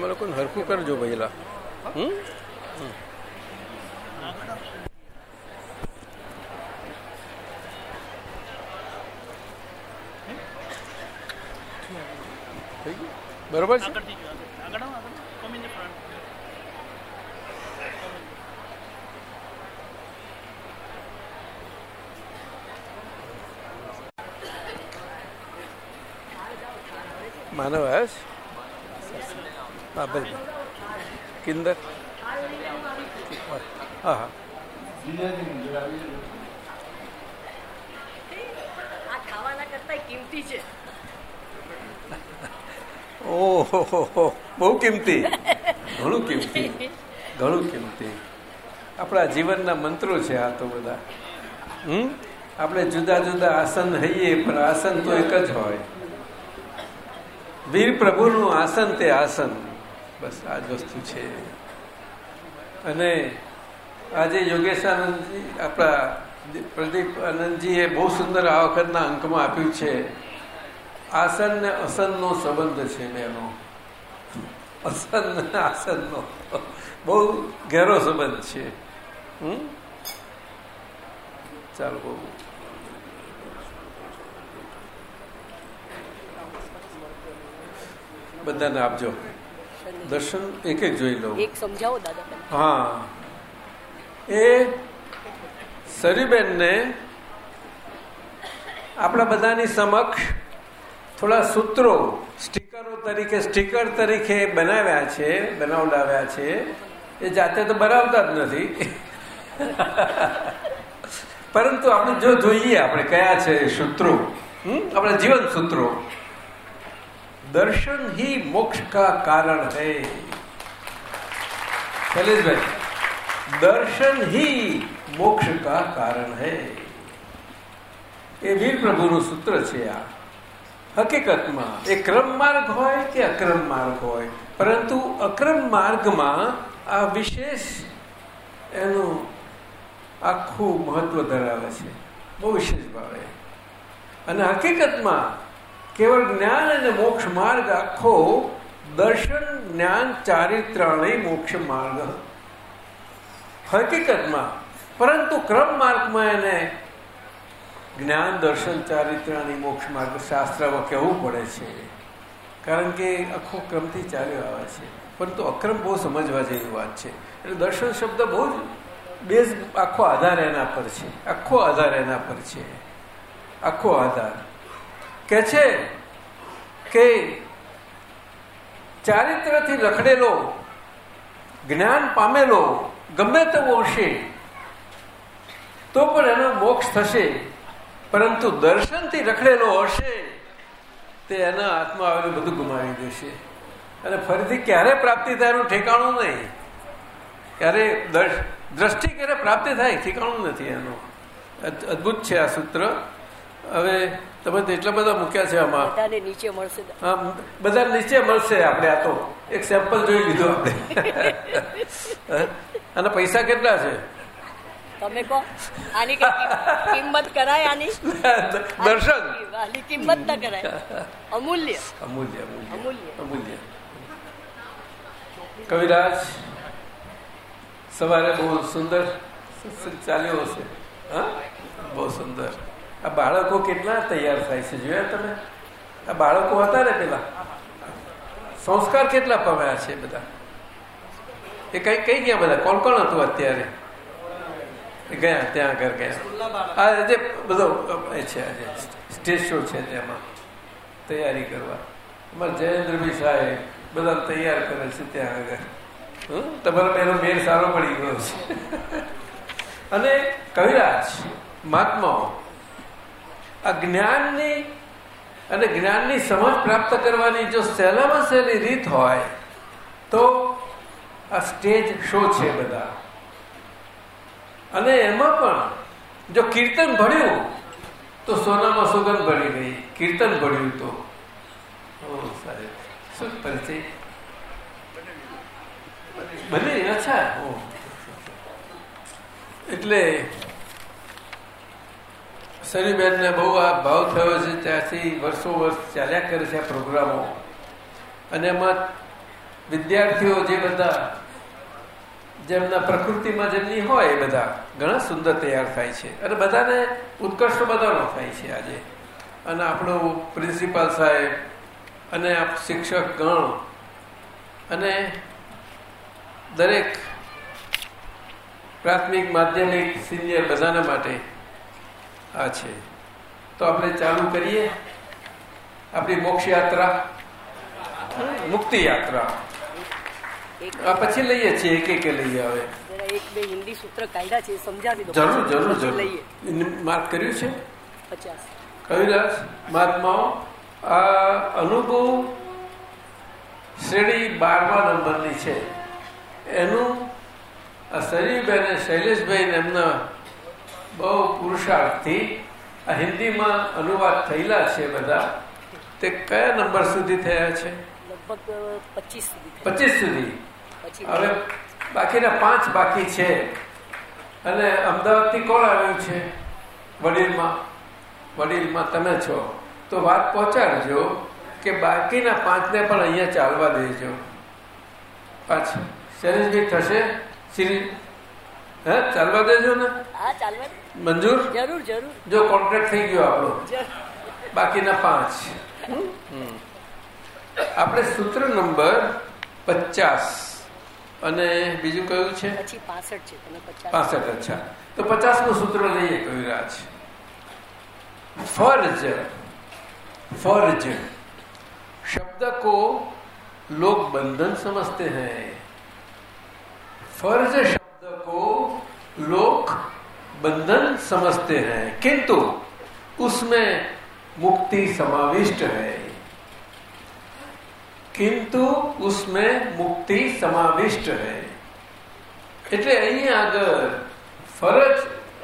તમે લોકોને હરખું કરજો પહેલા હમ થઈ ગયું? બરોબર છે આગળથી ગયો આગળ આવો, આગળ come in the front. માનવ આવ્યો છે હા ભાઈ કિંદર હા હા આ ખાવાના કરતા કિંમતી છે ઓહો, બહુ કિંમતી. ઘણું કિંમતી. ઘણું કિંમતી. આપણા જીવનના મંત્રો છે આ તો બધા. હમ? આપણે જુદા જુદા આસન હઈએ પણ આસન તો એક જ હોય. વીર પ્રભુનું આસન તે આસન. બસ આ જ વસ્તુ છે. અને આજે યોગેશાનંદજી, આપણા પ્રદીપ આનંદજીએ બહુ સુંદર આ વખતના અંકમાં આપ્યું છે. આસન ને અસનનો સંબંધ છે બેનો. અસન આસનનો. બહુ ઘેરો સંબંધ છે. ચાલો બહુ. બધાને આપજો. દર્શન એક એક જોઈ લઉં. સમજાવો દાદા હા. એ સરીબેનને આપણા બધાની સમક્ષ થોડા સૂત્રો સ્ટીકરો તરીકે સ્ટીકર તરીકે બનાવ્યા છે બનાવડાવ્યા છે એ જાતે તો બનાવતા જ નથી પરંતુ આપણે જો જોઈએ આપણે કયા છે સૂત્રો આપણા જીવન સૂત્રો દર્શન હી મોક્ષ કા કારણ હૈ શૈલેષભાઈ દર્શન હી મોક્ષ કા કારણ હૈ એ વીર પ્રભુનું સૂત્ર છે આ હકીકતમાં એ ક્રમ માર્ગ હોય કે અક્રમ માર્ગ હોય? પરંતુ અક્રમ માર્ગમાં આ વિશેષ એનું આખું મહત્વ ધરાવે છે. બહુ વિશેષ ભાવે. અને હકીકતમાં કેવળ જ્ઞાન અને મોક્ષ માર્ગ આખો દર્શન, જ્ઞાન, ચારિત્રણય મોક્ષ માર્ગ. હકીકતમાં પરંતુ ક્રમ માર્ગમાં એને જ્ઞાન, દર્શન ચારિત્રાણી મોક્ષ માર્ગ શાસ્ત્રમાં કહેવું પડે છે. કારણ કે આખો ક્રમથી ચાલ્યો આવે છે. પરંતુ અક્રમ બહુ સમજવા જેવી વાત છે. એટલે દર્શન શબ્દ બહુ જ બેઝ આખો આધાર એના પર છે. આખો આધાર એના પર છે. આખો આધાર. કે છે કે ચારિત્રથી રખડેલો જ્ઞાન પામેલો ગમે તેવો હશે, તો પણ એનો મોક્ષ થશે. પરંતુ દર્શનથી રખડેલો હશે તે એના હાથમાં આવેલું બધું ગુમાવી દેશે. અને ફરીથી ક્યારે પ્રાપ્તિ થાય એનું ઠેકાણું નહીં. ક્યારે દ્રષ્ટિ ક્યારે પ્રાપ્તિ થાય ઠેકાણું નથી એનું. અદભુત છે આ સૂત્ર. હવે તમે તો એટલા બધા મૂક્યા છે આમાં. નીચે મળશે. બધા નીચે મળશે આપણે આ તો. એક સેમ્પલ જોઈ લીધું. આપણે અને પૈસા કેટલા છે? તમે કહો. આની કિંમત કરાય આની? દર્શન. આની કિંમત ના કરાય. અમૂલ્ય અમૂલ્ય. અમૂલ્ય. અમૂલ્ય. કવિરાજ સવારે બહુ સુંદર ચાલ્યો હશે. હા? બહુ સુંદર. આ બાળકો કેટલા તૈયાર થાય છે જોયા તમે? આ બાળકો હતા ને પેલા? સંસ્કાર કેટલા પામ્યા છે બધા? એ કઈ કઈ ગયા બધા? કોણ કોણ હતું અત્યારે? ગયા ત્યાં આગળ ગયા. આ જે બધો છે આજે સ્ટેજ શો છે તેમાં તૈયારી કરવા. અમારે જયેન્દ્રભાઈ સાહેબ બધા તૈયાર કરે છે ત્યાં આગળ? તમારો પહેલો મેર સારો પડી ગયો છે. અને કવિરાજ મહાત્માઓ આ જ્ઞાનની અને જ્ઞાનની સમજ પ્રાપ્ત કરવાની જો સહેલામાં સહેલી રીત હોય તો આ સ્ટેજ શો છે બધા. અને એમાં પણ જો કીર્તન ભળ્યું તો સોનામાં સુગંધ ભળી ગઈ. કીર્તન ભળ્યું તો. સાહેબ, શું પરિચય? બને અચ્છા. એટલે સરીબેનને બહુ આ ભાવ થયો છે, ત્યાંથી વર્ષો વર્ષ ચાલ્યા કરે છે આ પ્રોગ્રામો. અને એમાં વિદ્યાર્થીઓ જે બધા જેમના પ્રકૃતિમાં જેમની હોય એ બધા ઘણા સુંદર તૈયાર થાય છે. અને બધાને ઉત્કર્ષ બધાનો થાય છે આજે. અને આપણો પ્રિન્સિપાલ સાહેબ અને શિક્ષક ગણ અને દરેક પ્રાથમિક માધ્યમિક સિનિયર બધાના માટે આ છે. તો આપણે ચાલુ કરીએ. આપણી મોક્ષ યાત્રા મુક્તિ યાત્રા પછી લઈએ છીએ એક એક લઈએ હવે. એક બે હિન્દી સૂત્ર કાયદા છે સમજાવી દો. જરૂર જરૂર જરૂર. માર્ક કર્યું છે? પચાસ. કવિરાજ મહાત્માઓ આ અનુભવ શ્રેણી બારમા નંબરની છે. એનું આ શરીરભાઈ અને શૈલેષભાઈને એમના બહુ પુરુષાર્થથી આ હિન્દીમાં અનુવાદ થયેલા છે બધા. તે કયા નંબર સુધી થયા છે? લગભગ પચીસ સુધી પચીસ સુધી. હવે બાકીના પાંચ બાકી છે. અને અમદાવાદથી કોણ આવ્યું છે? વડીલમાં. વડીલમાં તમે છો. તો વાત પહોંચાડજો કે બાકીના પાંચને પણ અહીંયા ચાલવા દેજો. પાછા. શૈલેષભાઈ થશે? શ્રી હે? ચાલવા દેજો ને. મંજૂર? જરૂર જરૂર. જો કોન્ટ્રાક્ટ થઈ ગયો આપણો. બાકીના પાંચ. આપણે સૂત્ર નંબર પચાસ. અને બીજું કયું છે પછી પાસઠ છે તમે પચાસ પાસઠ અચ્છા તો પચાસ નું સૂત્ર લઈએ કવિરાજ फर्ज फर्ज शब्द को लोग बंधन समझते हैं फर्ज शब्द को लोग बंधन समझते हैं किंतु उसमें मुक्ति समाविष्ट है કિંતુ ઉસમે મુક્તિ સમાવિષ્ટ હૈ એટલે અહીંયા આગળ ફરજ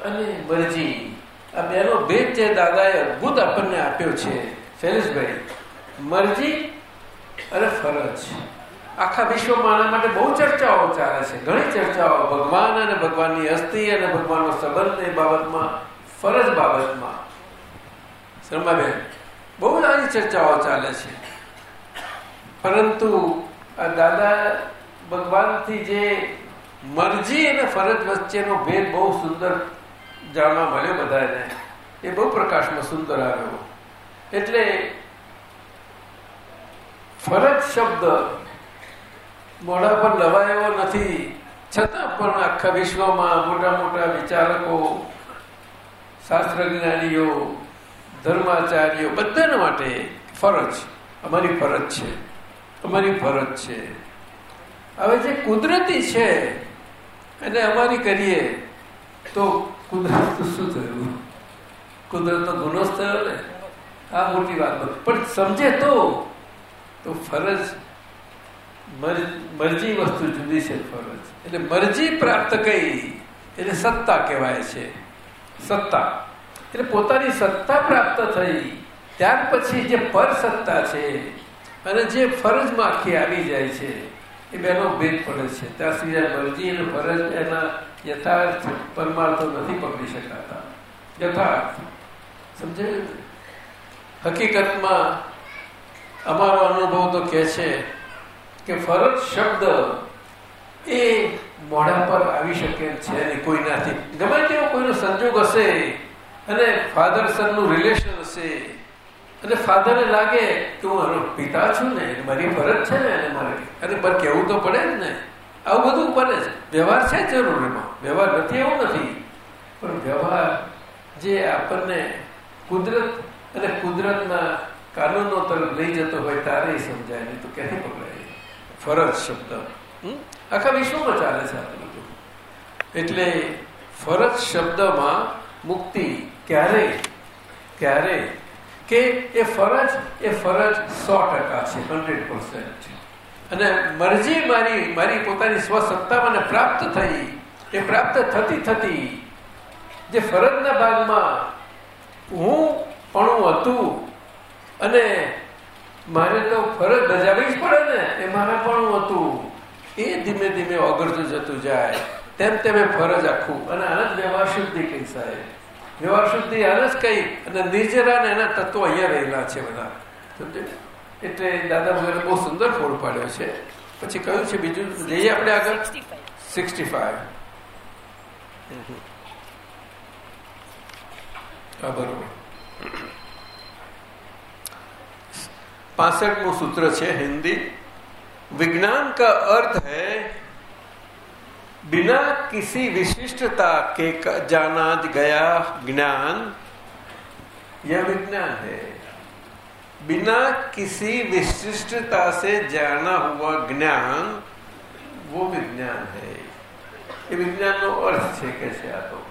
અને મરજી, આ બેનો ભેદ જે દાદાએ અદભુત આપણને આપ્યો છે, શૈલેષભાઈ. મરજી અને ફરજ. આખા વિશ્વમાં આના માટે બહુ ચર્ચાઓ ચાલે છે, ઘણી ચર્ચાઓ, ભગવાન અને ભગવાનની અસ્થિ અને ભગવાનનો સંબંધ એ બાબતમાં, ફરજ બાબતમાં. શર્માબેન, બહુ જ આની ચર્ચાઓ ચાલે છે. પરંતુ આ દાદા ભગવાનથી જે મરજી અને ફરજ વચ્ચેનો ભેદ બહુ સુંદર જાણવા મળ્યો બધાને. એ બહુ પ્રકાશમાં સુંદર આવ્યો. એટલે ફરજ શબ્દ મોઢા પર લવાયો નથી. છતાં પણ આખા વિશ્વમાં મોટા મોટા વિચારકો શાસ્ત્ર જ્ઞાનીઓ ધર્માચાર્યો બધાના માટે ફરજ, અમારી ફરજ છે. અમારી ફરજ છે. હવે જે કુદરતી છે, એને અમારી કરીએ, તો કુદરત શું થયું? કુદરતનો ગુનો જ થયો ને. આ મોટી વાત પણ સમજે તો ફરજ મરજી વસ્તુ જુદી છે ફરજ. એટલે મરજી પ્રાપ્ત કઈ એટલે સત્તા કહેવાય છે. સત્તા. એટલે પોતાની સત્તા પ્રાપ્ત થઈ. ત્યાર પછી જે પર સત્તા છે અને જે ફરજમાં આખી આવી જાય છે, એ બેનો ભેદ પડે છે. ત્યાં સિવાય મરજી અને ફરજ એના યથાર્થ પરમાર્થો નથી પકડી શકાતા. યથાર્થ. સમજે? હકીકતમાં અમારો અનુભવ તો કહે છે કે ફરજ શબ્દ એ મોઢા પર આવી શકે છે નહીં કોઈનાથી. ગમે તેવો કોઈનો સંજોગ હશે અને ફાધર સનનું રિલેશન હશે અને ફાધરને લાગે કે હું એનો પિતા છું ને મારી ફરજ છે ને એને મારે. અને પણ કહેવું તો પડે જ ને. આવું બધું પડે છે વ્યવહાર છે જરૂર એમાં વ્યવહાર નથી એવું નથી. પણ વ્યવહાર જે આપણને કુદરત અને કુદરતના કાનૂનો તરફ લઈ જતો હોય તારે સમજાય, નહીં તો ક્યાંથી પકડાય? ફરજ શબ્દ? આખા વિશ્વમાં ચાલે છે આ બધું. એટલે ફરજ શબ્દમાં મુક્તિ ક્યારે? ક્યારે? કે એ ફરજ એ ફરજ સો ટકા છે હંડ્રેડ પર્સન્ટ અને મરજી મારી મારી પોતાની સ્વસત્તા મને પ્રાપ્ત થઈ, એ પ્રાપ્ત થતી થતી, જે ફરજના ભાગમાં હું પણ હતું અને મારે તો ફરજ બજાવી જ પડે ને, એ મારા પણ હતું, એ ધીમે ધીમે ઓગળતું જતું જાય. તેમ તેમ ફરજ આખું. અને આનંદ વ્યવહાર શુદ્ધિ કહી સાહેબ. વ્યવહાર શુદ્ધિ આને જ કહી અને નિર્જરા એના તત્વો અહીંયા રહેલા છે બધા. એટલે દાદા ભગવાને બહુ સુંદર ફોડ પાડ્યો છે. પછી કયું છે બીજું, જઈએ આપણે આગળ. સિક્સટી ફાઈવ હા, બરોબર. પાસઠમું સૂત્ર છે હિન્દી. વિજ્ઞાન કા અર્થ હૈ बिना किसी विशिष्टता के जाना गया ज्ञान, यह विज्ञान है। बिना किसी विशिष्टता से जाना हुआ ज्ञान, वो विज्ञान है। ये विज्ञान को अर्थ से कैसे आता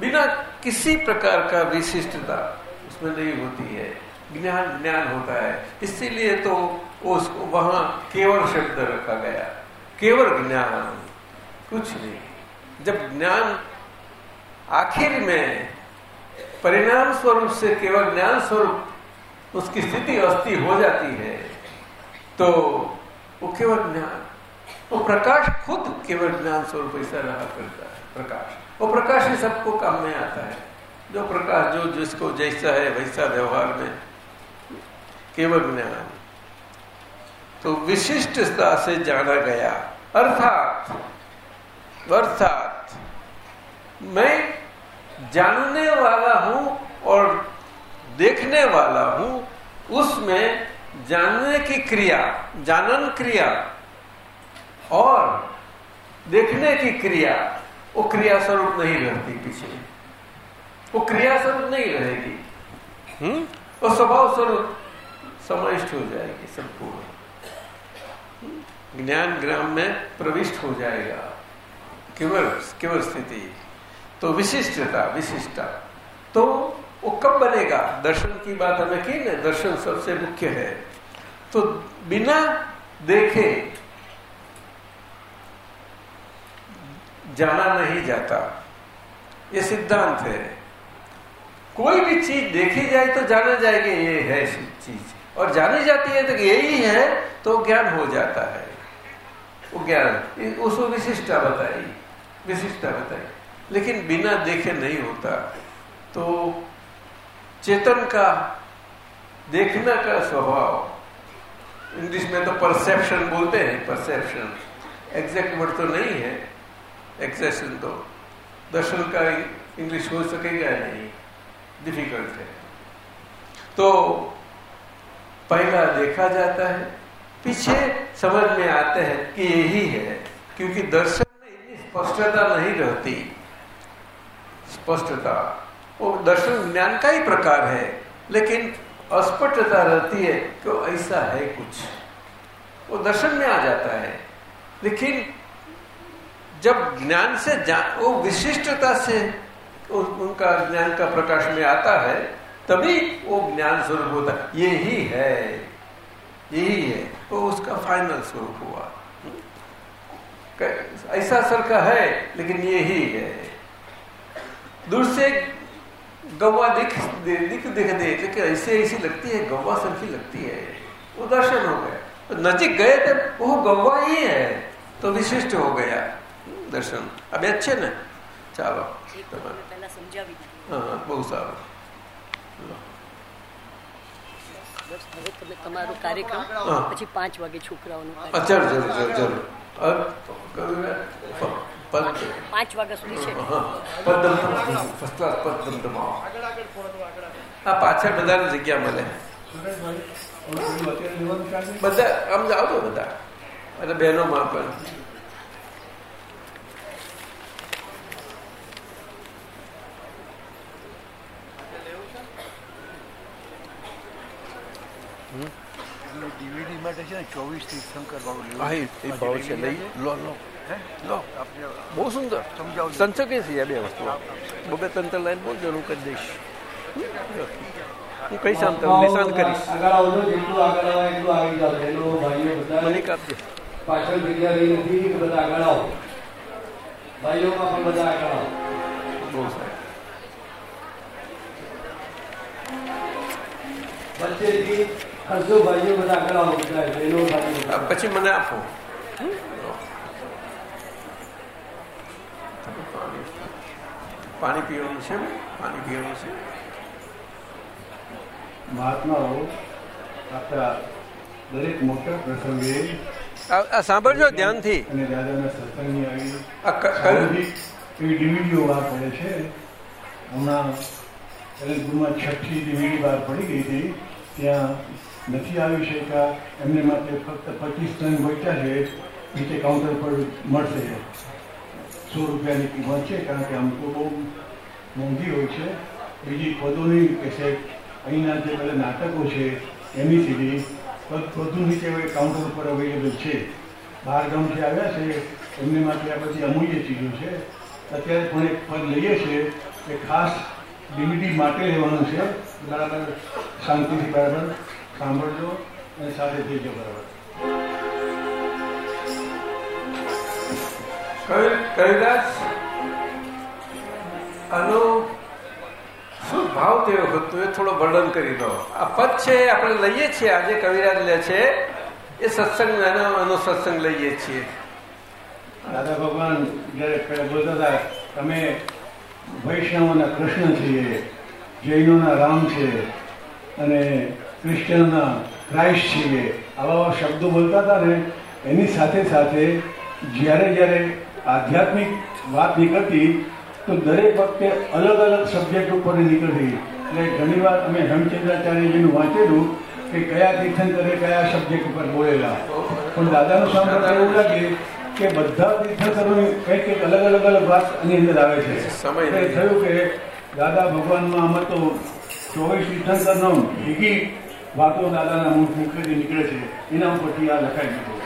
बिना किसी प्रकार का विशिष्टता, उसमें नहीं होती है। ज्ञान ज्ञान होता है। इसीलिए तो उसको वहाँ केवल शब्द रखा गया। केवल ज्ञान। कुछ नहीं। जब ज्ञान आखिर में परिणाम स्वरूप से केवल ज्ञान स्वरूप उसकी स्थिति अस्थि हो जाती है तो वो केवल ज्ञान, वो प्रकाश खुद केवल ज्ञान स्वरूप ऐसा रहा करता है, प्रकाश। वो प्रकाश ही सबको काम में आता है। जो प्रकाश, जो जिसको जैसा है, वैसा व्यवहार में केवल ज्ञान। तो विशिष्टता से जाना गया। अर्थात अर्थात मैं जानने वाला हूँ और देखने वाला हूँ उसमें जानने की क्रिया जानन क्रिया और देखने की क्रिया वो क्रिया स्वरूप नहीं रहती पीछे। वो क्रिया स्वरूप नहीं रहेगी। हम्म वो स्वभाव स्वरूप समाविष्ट हो जाएगी संपूर्ण? ज्ञान ग्राम में प्रविष्ट हो जाएगा। केवल केवल स्थिति। तो विशिष्टता विशिष्टता। तो वो कब बनेगा? दर्शन की बात हमें की ना, दर्शन सबसे मुख्य है। तो बिना देखे जाना नहीं जाता। ये सिद्धांत है। कोई भी चीज़ देखी जाए तो जाना जाएगा, ये है चीज़। और जानी जाती है तो यही है तो ज्ञान हो जाता है। वो ज्ञान उसको विशिष्टता बताई। विशिष्टता बताई लेकिन बिना देखे नहीं होता। तो चेतन का देखना का स्वभाव, इंग्लिश में तो परसेप्शन बोलते हैं परसेप्शन एग्जैक्ट वर्ड तो नहीं है एक्सेशन तो। दर्शन का इंग्लिश हो सकेगा नहीं? डिफ़िकल्ट है। तो पहला देखा जाता है, पीछे समझ में आते हैं कि यही है, क्योंकि दर्शन स्पष्टता नहीं रहती। स्पष्टता। वो दर्शन ज्ञान का ही प्रकार है, लेकिन अस्पष्टता रहती है कि ऐसा है कुछ। वो दर्शन में आ जाता है। लेकिन जब ज्ञान से वो विशिष्टता से उनका ज्ञान का प्रकाश में आता है, तभी वो ज्ञान स्वरूप होता है। यही है यही है वो उसका फाइनल स्वरूप हुआ। ऐसा सर का है लेकिन यही है दूर से गौवा दिख दे, दिख दिख दे लेकिन ऐसे ऐसी लगती है गौवा सर की लगती है वो दर्शन हो गया तो नजीक गए थे वो गौवा ही है तो विशिष्ट हो गया દર્શન આ બે છે ને ચાલો પહેલા સમજાવી દીધું હા બહુ સારું બસ હવે તમે તમારો કાર્યક્રમ હા. પછી પાંચ વાગે છોકરાઓનો હા, કાર્યક્રમ જરૂર જરૂર જરૂર પાંચ વાગ્યા સુધી છે. હા ફર્સ્ટ ક્લાસ પાછળ બધાને જગ્યા મળે. બધા આમ જાઓ તો બધા. અને બહેનોમાં પણ. ડીવીડી માટે છે ને ચોવીસ તીર્થંકર વાળું લેવું. હા એ એ ભાવ છે. લઈ લો લો. હે? લો બહુ સુંદર. સમજાવજો. સંચકે છે આ બે વસ્તુ બબે તંત્ર લાઈન બહુ જરૂર કરી દઈશ. હું આમ નિશાન કરીશ. આગળ આવજો જેટલું આગળ આવે એટલું આવી જાવ એનો ભાઈઓ બધા મને કાપજે પાછળ જગ્યા રહી નથી બધા આગળ આવો. ભાઈઓમાં પણ બધા આગળ આવો. બહુ સારું. હરજો પછી મને આપો. પાણી પીવાનું છે પાણી પીવાનું છે? મહાત્માઓ આપણા દરેક મોટા પ્રસંગે સાંભળજો ધ્યાનથી. અને દાદાના સત્સંગની આવી એવી ડીવીડીઓ બહાર પડે છે. હમણાં છઠ્ઠી ડીવીડી બહાર પડી ગઈ હતી. ત્યાં નથી આવી શક્યા. એમને માટે ફક્ત પચીસ ટન વેચ્યા છે. નીચે કાઉન્ટર પર મળશે. સો રૂપિયાની કિંમત છે, કારણ કે આમ તો બહુ મોંઘી હોય છે. બીજી પદોની કેસેટ અહીંના જે બધા નાટકો છે, એની સીધી બધું નીચે હવે કાઉન્ટર ઉપર અવેલેબલ છે. બહાર ગામથી આવ્યા છે, એમને માટે આ બધી અમૂલ્ય ચીજો છે. અત્યારે પણ એક પદ લઈએ છીએ કે ખાસ ડીવીડી માટે લેવાનું છે. બરાબર, શાંતિથી બરાબર. સાંભળજો અને સાથે જઈજો બરાબર. કવિ કવિરાજ આનો શું ભાવ થયો હતો? એ થોડો વર્ણન કરી દો. આ પદ છે આપણે લઈએ છીએ આજે કવિરાજ લે છે. એ સત્સંગ એનો એનો સત્સંગ લઈએ છીએ. દાદા ભગવાન જ્યારે બોલતા હતા તમે વૈષ્ણવોના કૃષ્ણ છીએ જૈનોના રામ છે અને ક્રિશ્ચનના ક્રાઇસ્ટ છીએ આવા આવા શબ્દો બોલતા હતા ને એની સાથે સાથે જ્યારે જ્યારે આધ્યાત્મિક વાત નીકળતી તો દરેક વખતે અલગ અલગ સબ્જેક્ટ ઉપર નીકળતી. એટલે ઘણીવાર અમે હેમચંદ્રાચાર્યજીનું વાંચેલું કે કયા તીર્થંકરે કયા સબ્જેક્ટ ઉપર બોલેલા. પણ દાદાનું સાંભળતા એવું લાગે કે બધા તીર્થંકરોની કંઈક કંઈક અલગ અલગ અલગ વાત એની અંદર આવે છે. સમય થયું કે દાદા ભગવાનમાં આમાં તો ચોવીસ તીર્થંકરનો ભેગી વાતો દાદાના મુખ મુખેથી નીકળે છે. એના ઉપરથી આ લખાઈ દીધું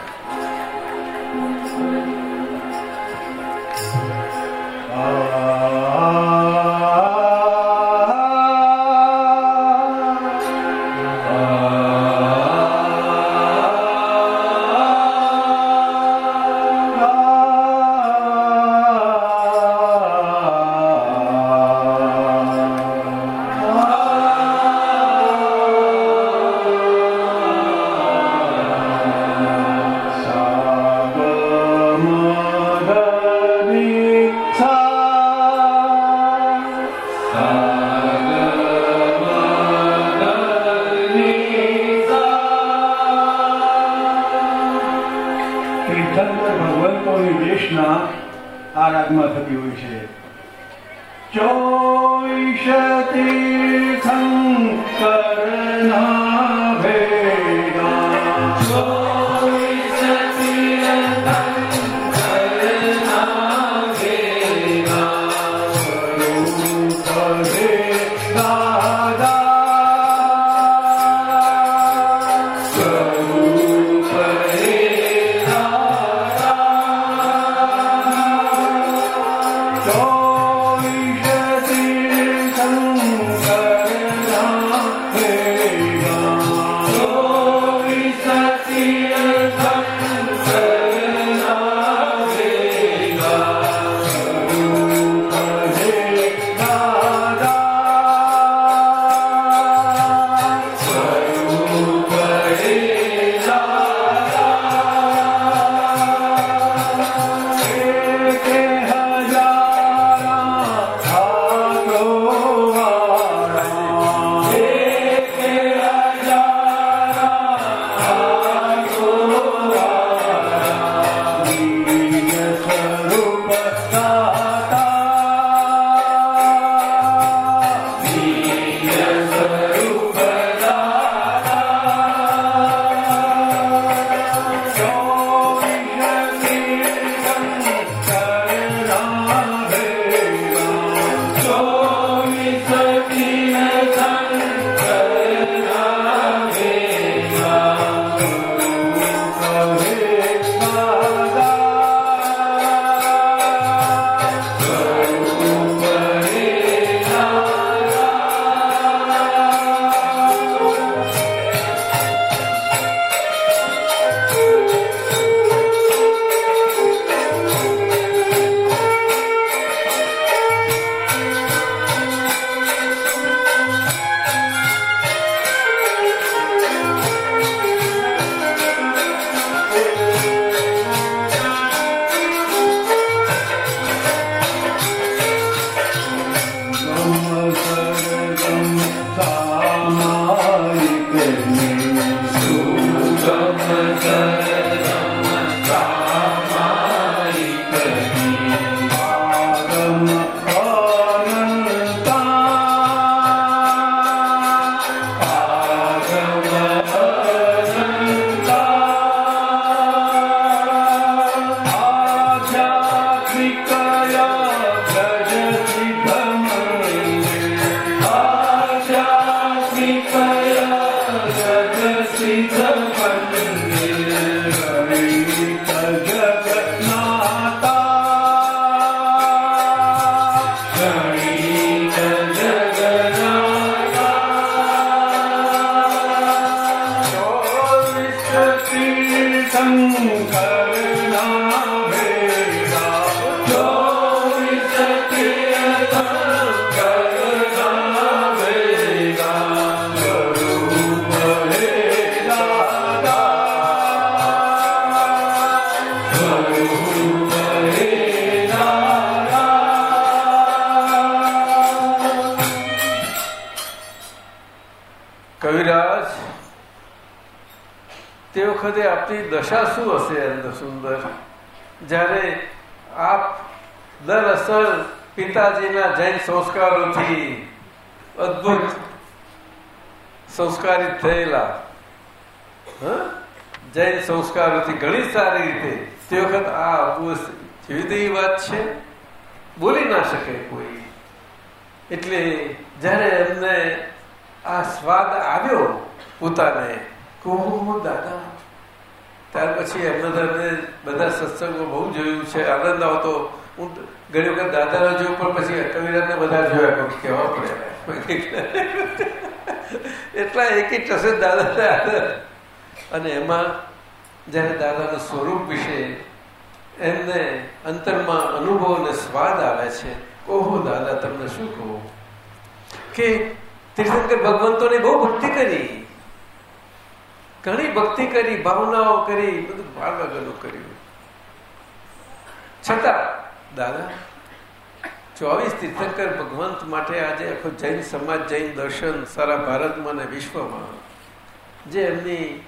caminho. જ્યારે આપ દરઅસલ પિતાજીના જૈન સંસ્કારોથી અદભુત સંસ્કારિત થયેલા? જૈન સંસ્કારોથી ઘણી સારી રીતે તે વખત આ એ વાત છે બોલી ના શકે કોઈ એટલે જ્યારે એમને આ સ્વાદ આવ્યો પોતાને કહું દાદા ત્યાર પછી એમને તો બધા સત્સંગો બહુ જોયું છે. આનંદ આવતો. હું ઘણી વખત દાદાના જોયું, પણ પછી કવિરાજને બધા જોયા કહેવા પડે. એટલા એકી ટસે દાદા અને એમાં જ્યારે દાદાના સ્વરૂપ વિશે એમને અંતરમાં અનુભવ અને સ્વાદ આવે છે, ઓહો, દાદા, તમને શું કહું? કે તીર્થંકર ભગવંતોની બહુ ભક્તિ કરી. ઘણી ભક્તિ કરી, ભાવનાઓ કરી, બધું બાર કર્યું. છતાં, દાદા, ચોવીસ તીર્થંકર ભગવંત માટે આજે આખો જૈન સમાજ, જૈન દર્શન, સારા ભારતમાં અને વિશ્વમાં, જે એમની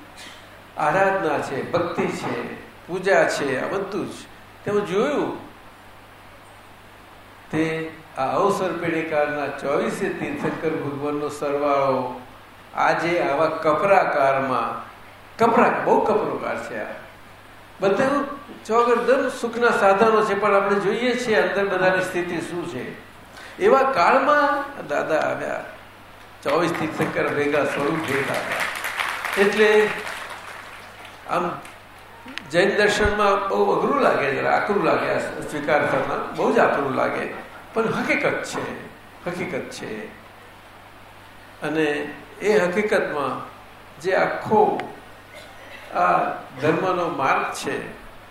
આરાધના છે, ભક્તિ છે, પૂજા છે, આ બધું જ તે હું જોયું. તે આ અવસર પેઢીકારના ચોવીસે તીર્થંકર ભગવાનનો સરવાળો આજે આવા કપરાકારમાં કપરા બહુ કપરોકાર છે આ. બધા ચોગરદમ સુખના સાધનો છે, પણ આપણે જોઈએ છીએ અંદર બધાની સ્થિતિ શું છે. એવા કાળમાં દાદા આવ્યા. ચોવીસ તીર્થંકર ભેગા સ્વરૂપ ભેગા એટલે આમ જૈન દર્શનમાં બહુ અઘરું લાગે, જરા આકરું લાગે સ્વીકાર કરનાર બહુ જ આકરું લાગે. પણ હકીકત છે હકીકત છે. અને એ હકીકતમાં જે આખો આ ધર્મનો માર્ગ છે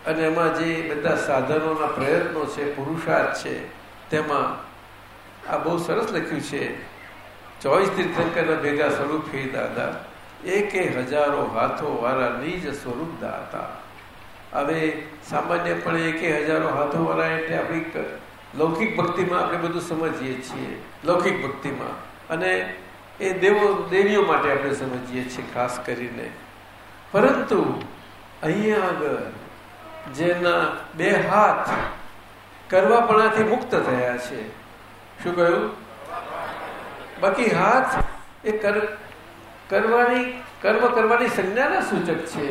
અને એમાં જે બધા સાધનોના પ્રયત્નો છે, પુરુષાર્થ છે, તેમાં આ બહુ સરસ લખ્યું છે. ચોવીસ તીર્થંકરના ભેગા સ્વરૂપ હે દાદા, એકે હજારો હાથો વાળા નિજ સ્વરૂપ દાતા. હવે સામાન્યપણે એકે હજારો હાથો વાળા એટલે આપણી લૌકિક ભક્તિમાં આપણે બધું સમજીએ છીએ, લૌકિક ભક્તિમાં. અને એ દેવો, દેવીઓ માટે આપણે સમજીએ છીએ, ખાસ કરીને. પરંતુ અહીંયા આગળ જેના બે હાથ કરવાપણાથી મુક્ત થયા છે, શું કહ્યું? બાકી હાથ એ કરવાની, કર્મ કરવાની સંજ્ઞાના સૂચક છે.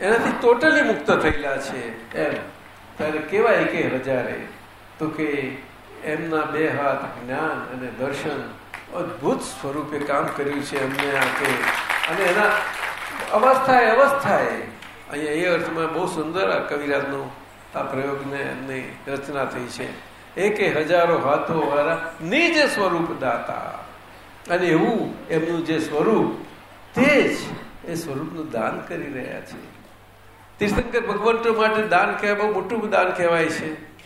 એનાથી ટોટલી મુક્ત થયેલા છે એમ. ત્યારે કેવાય કે હજારે, તો કે એમના બે હાથ જ્ઞાન અને દર્શન અદ્ભુત સ્વરૂપે કામ કર્યું છે એમને આ અને એના અવસ્થાએ અવસ્થાએ. અહીંયા એ અર્થમાં બહુ સુંદર આ કવિરાજનો આ પ્રયોગને એમની રચના થઈ છે. એકે હજારો હાથો વાળા નિજ સ્વરૂપ દાતા. અને એવું એમનું જે સ્વરૂપ, તે જ એ સ્વરૂપનું દાન કરી રહ્યા છે. તીર્થંકર ભગવંતો માટે દાન કહેવાય બહુ મોટું દાન કહેવાય છે.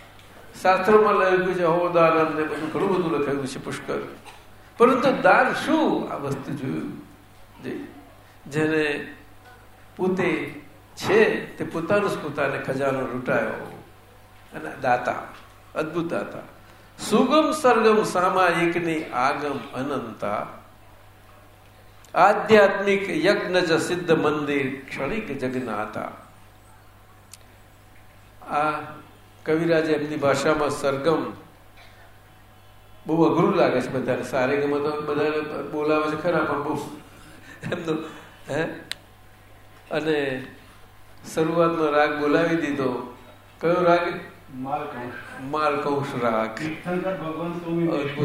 શાસ્ત્રોમાં લખ્યું છે, હો દાન અમને બધું ઘણું બધું લખાયું છે, પુષ્કળ. પરંતુ દાન શું? આ વસ્તુ જોયું. જેને પોતે છે, તે પોતાનું જ પોતાને ખજાનો લૂંટાયો. અને દાતા, અદભુત દાતા. સુગમ સરગમ સામાયિકની આગમ અનંતા. આધ્યાત્મિક યજ્ઞ સિદ્ધ મંદિર ક્ષણિક જગનાતા આ કવિરાજે એમની ભાષામાં સરગમ બહુ અઘરું લાગે છે બધાને. સારી ગમે તો બધાને બોલાવે છે ખરા, પણ બહુ એમનું હે? અને શરૂઆતનો રાગ બોલાવી દીધો. કયો રાગ? માલકંશ રાગ.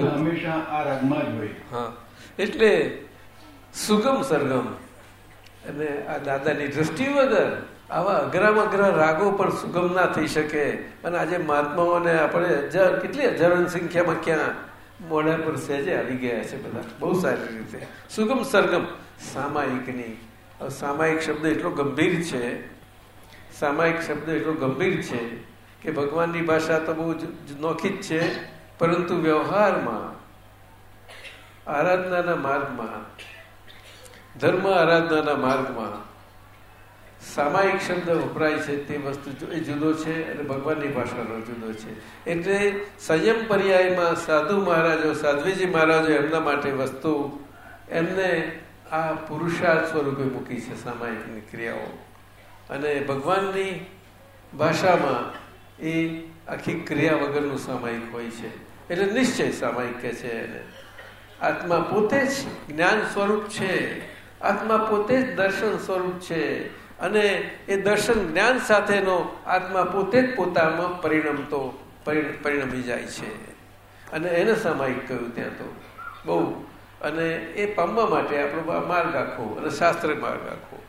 હંમેશા આ રાગમાં જ હોય. હા. એટલે સુગમ સરગમ. અને આ દાદાની દ્રષ્ટિ વગર આવા અઘરામાં અઘરા રાગો પણ સુગમ ના થઈ શકે. અને આજે મહાત્માઓને આપણે હજાર કેટલી હજારોની સંખ્યામાં ક્યાં મોઢા પર સહેજે આવી ગયા છે બધા. બહુ સારી રીતે. સુગમ સરગમ. સામાયિકની. સામાયિક શબ્દ એટલો ગંભીર છે, સામાયિક શબ્દ એટલો ગંભીર છે કે ભગવાનની ભાષા તો બહુ નોખી જ છે, પરંતુ વ્યવહારમાં, આરાધનાના માર્ગમાં, ધર્મ આરાધનાના માર્ગમાં સામાયિક શબ્દ વપરાય છે તે વસ્તુ એ જુદો છે અને ભગવાનની ભાષાનો જુદો છે. એટલે સંયમ પર્યાયમાં સાધુ મહારાજો, સાધ્વીજી મહારાજો એમના માટે વસ્તુ એમને આ પુરુષાર્થ સ્વરૂપે મૂકી છે સામાયિકની ક્રિયાઓ. અને ભગવાનની ભાષામાં એ આખી ક્રિયા વગરનું સામાયિક હોય છે. એટલે નિશ્ચય સામાયિક કહે છે એને. આત્મા પોતે જ જ્ઞાન સ્વરૂપ છે. આત્મા પોતે જ દર્શન સ્વરૂપ છે. અને એ દર્શન જ્ઞાન સાથેનો આત્મા પોતે જ પોતામાં પરિણમતો, પરિણ- પરિણમી જાય છે. અને એને સામાયિક કહ્યું ત્યાં તો. બહુ. અને એ પામવા માટે આપણો માર્ગ આખો અને શાસ્ત્ર માર્ગ આખો.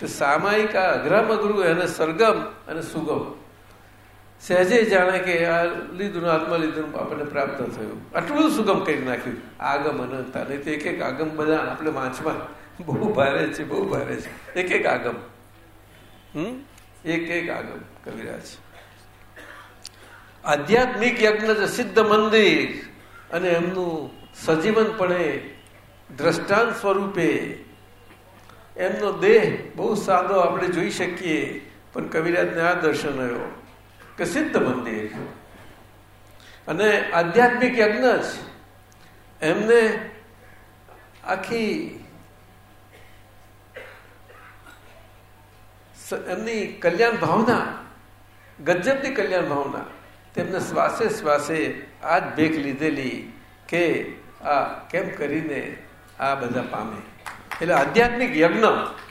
તો સામાયિક આ અઘરામ અઘરું એને સરગમ અને સુગમ. સહેજે જાણે કે આ લીધું આત્મા લીધું આપણને પ્રાપ્ત થયું. આટલું બધું સુગમ કરી નાખ્યું. આગમ અનંતતા નહીં તો એક એક આગમ બધા આપણે વાંચવા. બહુ ભારે છે, બહુ ભારે છે. એક એક આગમ. એક એક આગમ કવિરાજ આધ્યાત્મિક યજ્ઞ સિદ્ધ મંદિર અને એમનું સજીવનપણે દ્રષ્ટાંત સ્વરૂપે એમનો દેહ બહુ સાદો આપણે જોઈ શકીએ, પણ કવિરાજને આ દર્શન આવ્યો કે સિદ્ધ મંદિર. અને આધ્યાત્મિક યજ્ઞ જ એમને આખી એમની કલ્યાણ ભાવના, ગજબની કલ્યાણ ભાવના, તેમને શ્વાસે શ્વાસે આ જ ભેખ લીધેલી કે આ કેમ કરીને આ બધા પામે. એટલે આધ્યાત્મિક યજ્ઞ,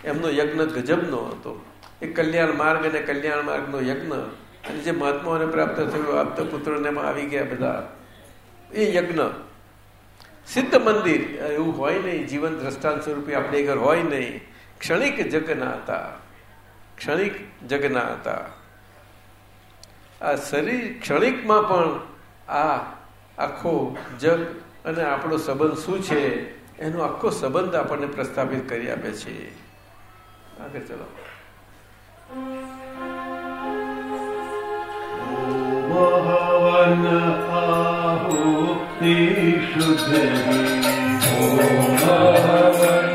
એમનો યજ્ઞ ગજબનો હતો. એ કલ્યાણ માર્ગ અને કલ્યાણ માર્ગનો યજ્ઞ. અને જે મહાત્માઓને પ્રાપ્ત થયું આપતા પુત્રોને આવી ગયા બધા. એ યજ્ઞ. સિદ્ધ મંદિર એવું હોય નહીં, જીવન દ્રષ્ટાંત સ્વરૂપે આપણે ઘર હોય નહીં. ક્ષણિક જગના હતા ક્ષણિક જગના હતા. આ શરીર ક્ષણિકમાં પણ આ આખો જગ અને આપણો સંબંધ શું છે, એનો આખો સંબંધ આપણને પ્રસ્થાપિત કરી આપે છે. આગળ ચલો. ભવન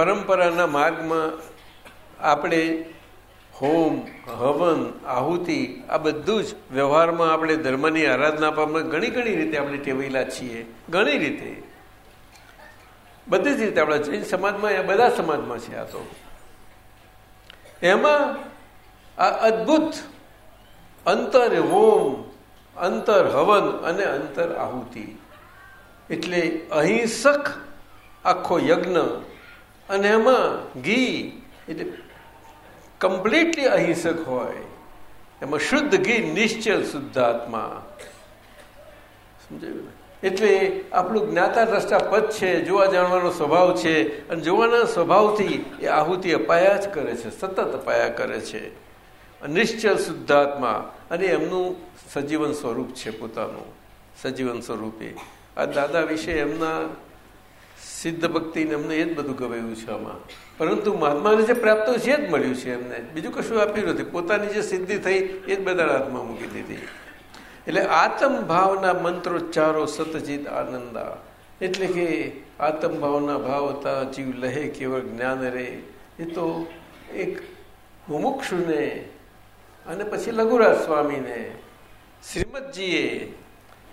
પરંપરાના માર્ગમાં આપણે હોમ, હવન, આહુતિ, આ બધું જ વ્યવહારમાં આપણે ધર્મની આરાધના આપવામાં ઘણી ઘણી રીતે આપણે ટેવાયેલા છીએ. ઘણી રીતે. બધી જ રીતે આપણા જૈન સમાજમાં બધા સમાજમાં છે આ તો. એમાં આ અદ્ભુત અંતર હોમ, અંતર હવન અને અંતર આહુતિ. એટલે અહિંસક આખો યજ્ઞ અને એમાં ઘી એટલે કમ્પ્લીટલી અહિંસક હોય. એમાં શુદ્ધ ઘી નિશ્ચલ શુદ્ધાત્મા સમજાયું? એટલે આપણું જ્ઞાતા દ્રષ્ટા પદ છે, જોવા જાણવાનો સ્વભાવ છે, અને જોવાના સ્વભાવથી એ આહુતિ અપાયા જ કરે છે, સતત અપાયા કરે છે. નિશ્ચલ શુદ્ધાત્મા અને એમનું સજીવન સ્વરૂપ છે પોતાનું. સજીવન સ્વરૂપે. આ દાદા વિશે એમના સિદ્ધ ભક્તિને એમને એ જ બધું ગવાયું છે આમાં. પરંતુ મહાત્માને જે પ્રાપ્ત છે જ મળ્યું છે એમને. બીજું કશું આપ્યું નથી. પોતાની જે સિદ્ધિ થઈ એ જ બધા હાથમાં મૂકી દીધી. એટલે આત્મ ભાવના મંત્રોચ્ચારો સતજીત આનંદા. એટલે કે આત્મભાવના ભાવ હતા, જીવ લહે કેવળ જ્ઞાન રે. એ તો એક મુમુક્ષુને અને પછી લઘુરાજ સ્વામીને શ્રીમદજીએ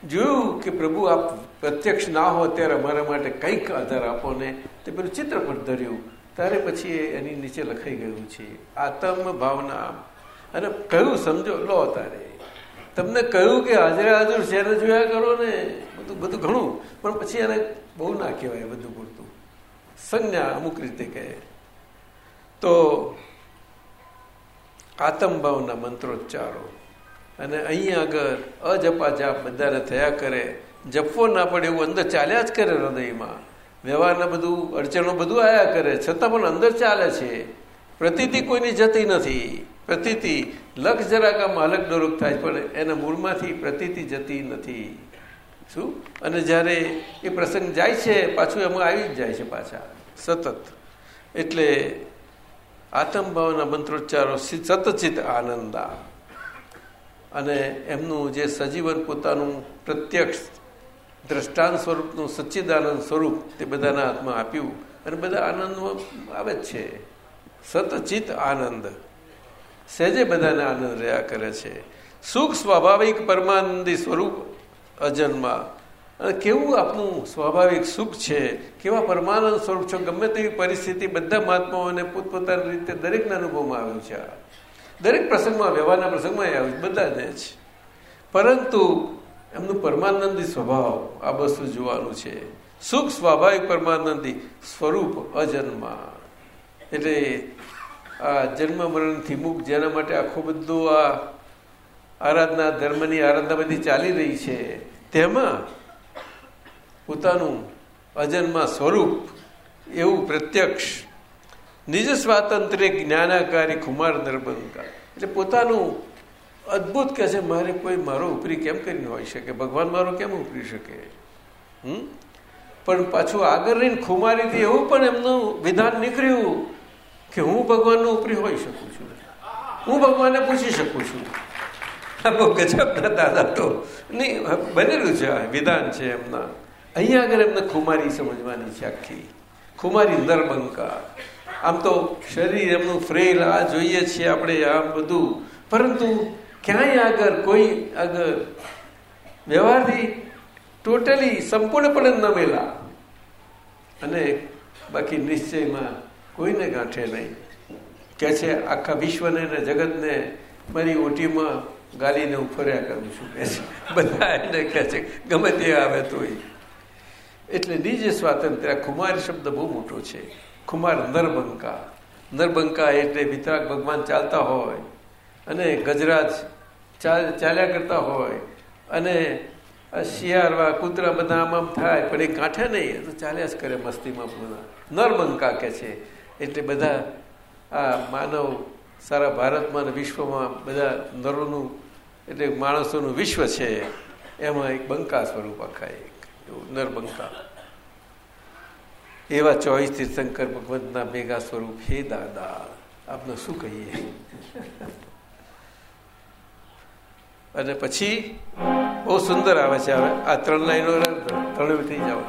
જોયું કે પ્રભુ આપ પ્રત્યક્ષ ના હો ત્યારે અમારા માટે કંઈક આધાર આપો ને. તે પેલું ચિત્ર પણ ધર્યું. ત્યારે પછી એની નીચે લખાઈ ગયું છે, આતમ ભાવના. અને કહ્યું, સમજો, લો તારે. તમને કહ્યું કે હાજરે હાજર શેર જોયા કરો ને, બધું બધું ઘણું. પણ પછી એને બહુ ના કહેવાય બધું પૂરતું. સંજ્ઞા અમુક રીતે કહે. તો આત્મભાવના મંત્રોચ્ચારો. અને અહીં આગળ અજપા જાપ બધાને થયા કરે. જપવો ના પડે એવું અંદર ચાલ્યા જ કરે હૃદયમાં. વ્યવહારના બધું, અડચણો બધું આયા કરે. છતાં પણ અંદર ચાલે છે. પ્રતિતિ કોઈની જતી નથી. પ્રતિતિ લક્ષ જરાક આમ અલગ ડોરક થાય પણ એના મૂળમાંથી પ્રતિતિ જતી નથી. શું? અને જ્યારે એ પ્રસંગ જાય છે, પાછું એમાં આવી જ જાય છે પાછા. સતત. એટલે આત્મભાવના મંત્રોચ્ચારો સતચિત આનંદા. અને એમનું જે સજીવન પોતાનું પ્રત્યક્ષ દ્રષ્ટાંત સ્વરૂપનું સચ્ચિદાનંદ સ્વરૂપ તે બધાના હાથમાં આપ્યું અને બધા આનંદમાં આવે જ છે. સતચિત આનંદ. સહેજે બધાને આનંદ રહ્યા કરે છે. સુખ સ્વાભાવિક પરમાનંદી સ્વરૂપ અજન્મા. અને કેવું આપનું સ્વાભાવિક સુખ છે? કેવા પરમાનંદ સ્વરૂપ છો? ગમે તેવી પરિસ્થિતિ બધા મહાત્માઓને પોતપોતાની રીતે દરેકના અનુભવમાં આવ્યું છે. દરેક પ્રસંગમાં, વ્યવહારના પ્રસંગમાં આવ્યું બધાને જ. પરંતુ એમનું પરમાનંદી સ્વભાવ આ વસ્તુ જોવાનું છે. સુખ સ્વાભાવિક પરમાનંદી સ્વરૂપ અજન્મા. એટલે આ જન્મ મરણથી મુક્ત જેના માટે આખો બધું આ આરાધના ધર્મની આરાધના બધી ચાલી રહી છે. તેમાં પોતાનું અજન્મા સ્વરૂપ એવું પ્રત્યક્ષ નિજ સ્વાતંત્ર્ય જ્ઞાનાકારી કુમાર નર્બંકા એટલે પોતાનું અદભુત કહે છે, મારે કોઈ મારો ઉપરી કેમ કરીને હોઈ શકે? ભગવાન મારો કેમ ઉપરી શકે? હમ? પણ પાછું આગળ રહીને ખુમારીથી એવું પણ એમનું વિધાન નીકળ્યું કે હું ભગવાનનો ઉપરી હોઈ શકું છું. હું ભગવાનને પૂછી શકું છું. બહુ ગજબના બનેલું છે વિધાન છે એમના. અહીંયા આગળ એમને ખુમારી સમજવાની છે આખી. ખુમારી નરબંકા આમ તો શરીર એમનું ફ્રેલ, આ જોઈએ છીએ આપણે, આમ બધું. પરંતુ ક્યાંય આગળ કોઈ આગળ વ્યવહારથી ટોટલી સંપૂર્ણપણે નમેલા. અને બાકી નિશ્ચયમાં કોઈને ગાંઠે નહીં. કે છે, આખા વિશ્વને ને જગતને મારી ઓટીમાં ગાલીને હું કરું છું. કે છે, બધા એને કહે છે, ગમે તે આવે તોય. એટલે નિજ સ્વાતંત્ર્ય કુમાર શબ્દ બહુ મોટો છે. કુમાર નરબંકા. નરબંકા એટલે વિતરાક ભગવાન ચાલતા હોય. અને ગજરાજ ચાલ્યા કરતા હોય. અને શિયાળવા કૂતરા બધા આમ આમ થાય, પણ એ કાંઠે નહીં તો ચાલ્યા જ કરે મસ્તીમાં બધા. નરબંકા કે છે. એટલે બધા આ માનવ સારા ભારતમાં વિશ્વમાં બધા નરોનું, એટલે માણસોનું વિશ્વ છે. એમાં એક બંકા સ્વરૂપ આખા એક નરબંકા. એવા ચોવીસ તીર્થંકર ભગવંતના ભેગા સ્વરૂપ. હે દાદા, આપને શું કહીએ? અને પછી બહુ સુંદર આવે છે હવે. આ ત્રણ લાઈનો ત્રણે થઈ જાવ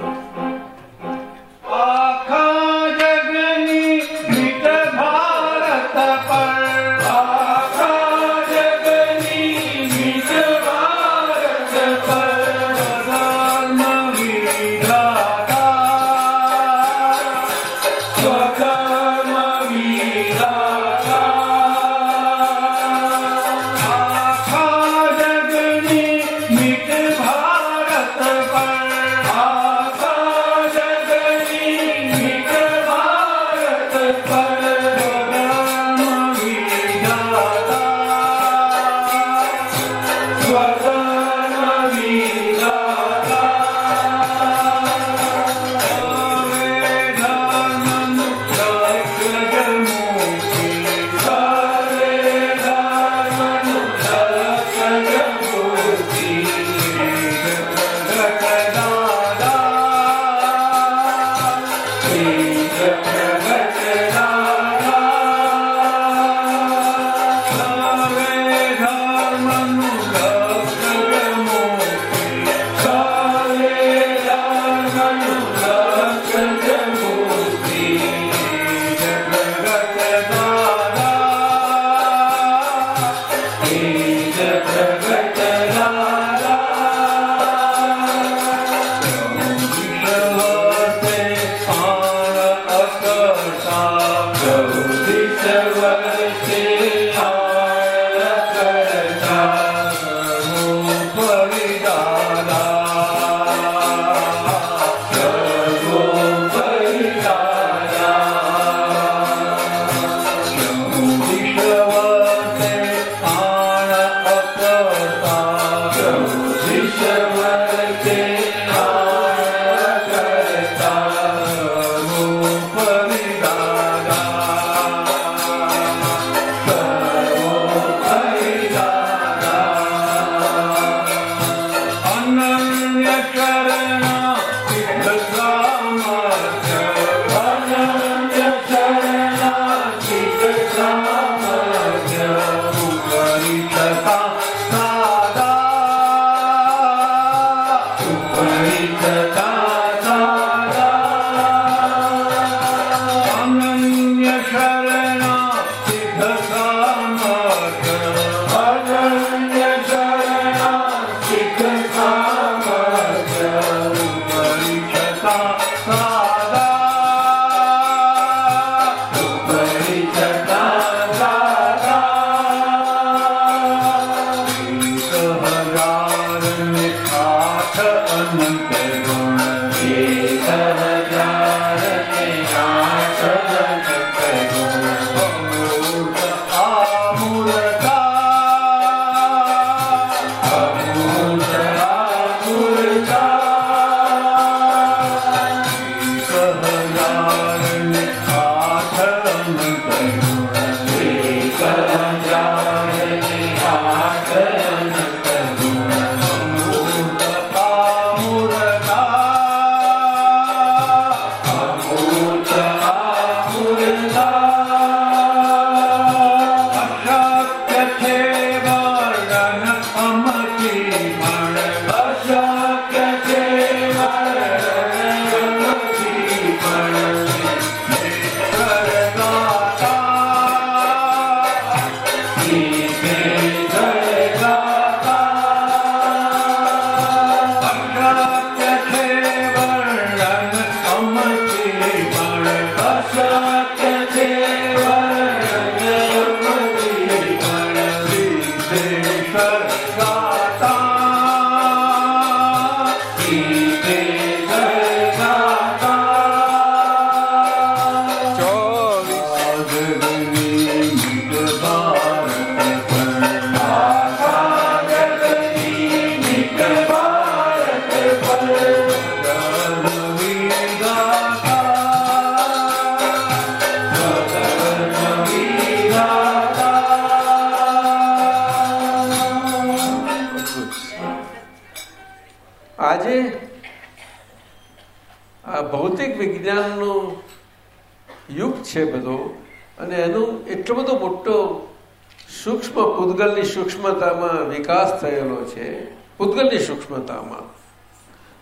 સૂક્ષ્મ પૂતગલની સૂક્ષ્મતામાં વિકાસ થયેલો છે. પૂતગલની સૂક્ષ્મતામાં.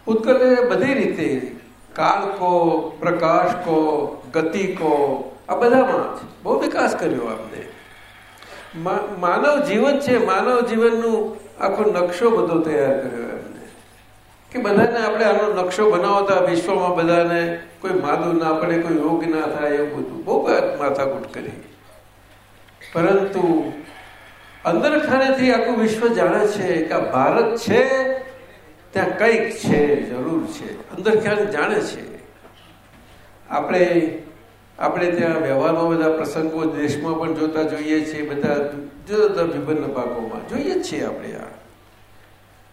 પૂતગલે બધી રીતે કાળ કો, પ્રકાશ આ બધામાં બહુ વિકાસ કર્યો આપણે માનવ જીવન છે, માનવ જીવનનું આખો નકશો બધો તૈયાર કર્યો એમને. કે બધાને આપણે આનો નકશો બનાવતા વિશ્વમાં બધાને કોઈ માદું ના પડે, કોઈ રોગ ના થાય એવું બધું. બહુ માથાકૂટ કરી. પરંતુ અંદર ખાનેથી આખું વિશ્વ જાણે છે કે ભારત છે, ત્યાં કંઈક છે, જરૂર છે. અંદર ખ્યાલ જાણે છે. આપણે આપણે ત્યાં વ્યવહારમાં બધા પ્રસંગો દેશમાં પણ જોતા જોઈએ છીએ, બધા જુદા જુદા વિભિન્ન ભાગોમાં. જોઈએ છીએ આપણે આ.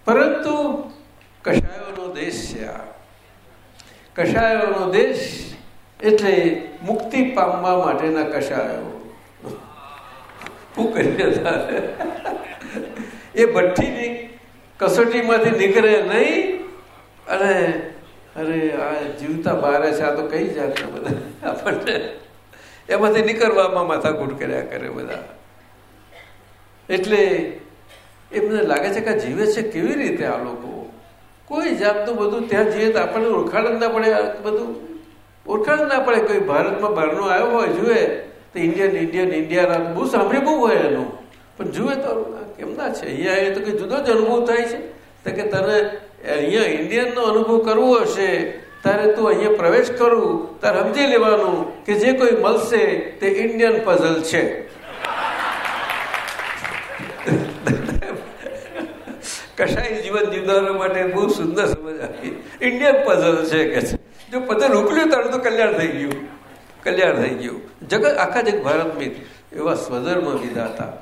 પરંતુ કષાયોનો દેશ છે આ. કષાયોનો દેશ એટલે મુક્તિ પામવા માટેના કષાયો શું કરી એ ભઠ્ઠીની કસોટીમાંથી નીકળે નહીં અને અરે, આ જીવતા બારે છે, આ તો કઈ જાતના બધા આપણને? એમાંથી નીકળવામાં માથાકૂટ કર્યા કરે બધા. એટલે એમને લાગે છે કે જીવે છે કેવી રીતે આ લોકો? કોઈ જાતનું બધું ત્યાં જીવે તો આપણને ઓળખાણ જ ના પડે બધું. ઓળખાણ ના પડે કોઈ ભારતમાં બહારનો આવ્યો હોય, જુએ. તો ઇન્ડિયન ઇન્ડિયન ઇન્ડિયા બહુ સાંભળ્યું, બહુ હોય એનું. પણ જુએ તો કેમ ના છે? અહીંયા એ તો કે જુદો જ અનુભવ થાય છે. તો કે તને અહીંયા ઇન્ડિયનનો અનુભવ કરવો હશે ત્યારે તું અહીંયા પ્રવેશ કરું ત્યારે સમજી લેવાનું કે જે કોઈ મળશે તે ઇન્ડિયન પઝલ છે. કશાય જીવન જીવનારા માટે બહુ સુંદર સમજ આપી ઇન્ડિયન પઝલ છે કે જો પઝલ ઉકલ્યું તારું તો કલ્યાણ થઈ ગયું. કલ્યાણ થઈ ગયું. જગત આખા જગ ભારતમાં એવા સ્વધર્મ વિધાતા.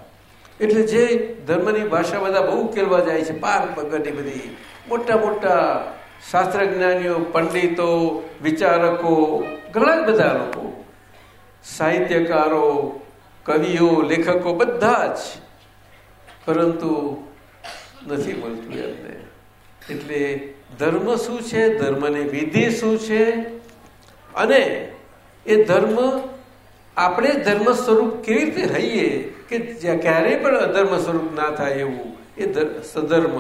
એટલે જે ધર્મની ભાષા બધા બહુ ઉકેલવા જાય છે, પાર પગડની બધી. મોટા મોટા શાસ્ત્ર જ્ઞાનીઓ પંડિતો, વિચારકો, ઘણા બધા લોકો, સાહિત્યકારો, કવિઓ, લેખકો બધા જ પરંતુ નથી મળતું એમને. એટલે ધર્મ શું છે? ધર્મની વિધિ શું છે? અને એ ધર્મ આપણે ધર્મ સ્વરૂપ કેવી રીતે રહીએ કે ક્યારેય પણ અધર્મ સ્વરૂપ ના થાય એવું? એ સધર્મ,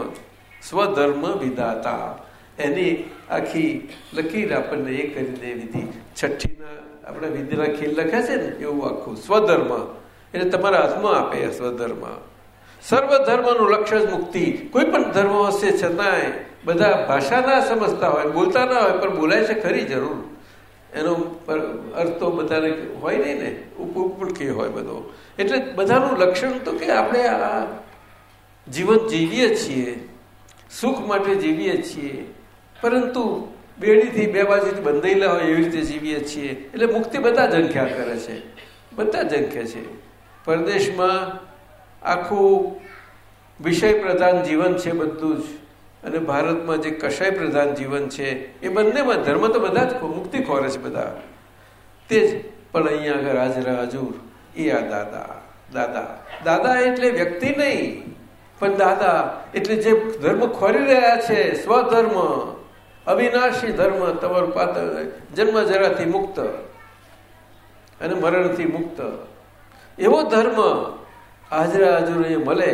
સ્વધર્મ વિધાતા. એની આખી લકીર આપણને એ કરીને વિધિ છઠ્ઠીના આપણે વિધિના ખીલ લખે છે ને, એવું આખું, સ્વધર્મ. એટલે તમારા હાથમાં આપે સ્વધર્મ. સર્વ ધર્મનું લક્ષ્ય જ મુક્તિ. કોઈ પણ ધર્મ હશે, છતાંય બધા ભાષા ના સમજતા હોય, બોલતા ના હોય, પણ બોલાય છે ખરી જરૂર. એનો અર્થ તો બધાને હોય નહીં ને? ઉપુડકી હોય બધો. એટલે બધાનું લક્ષણ તો કે આપણે આ જીવન જીવીએ છીએ, સુખ માટે જીવીએ છીએ, પરંતુ બેડીથી બે બાજુથી બંધાયેલા હોય એવી રીતે જીવીએ છીએ. એટલે મુક્તિ બધા ઝંખ્યા કરે છે. બધા ઝંખે છે. પરદેશમાં આખું વિષય પ્રધાન જીવન છે બધું જ. અને ભારતમાં જે કષાય પ્રધાન જીવન છે, એ બંનેમાં ધર્મ તો બધા જ મુક્તિ ખોરે છે બધા. તે જ, પણ અહીંયા આગળ હાજરા હજુર, એ આ દાદા દાદા. દાદા એટલે વ્યક્તિ નહીં, પણ દાદા એટલે જે ધર્મ ખોરી રહ્યા છે, સ્વધર્મ. અવિનાશી ધર્મ તમારું પાત જન્મ જરાથી મુક્ત અને મરણથી મુક્ત. એવો ધર્મ હાજરા હાજર મળે,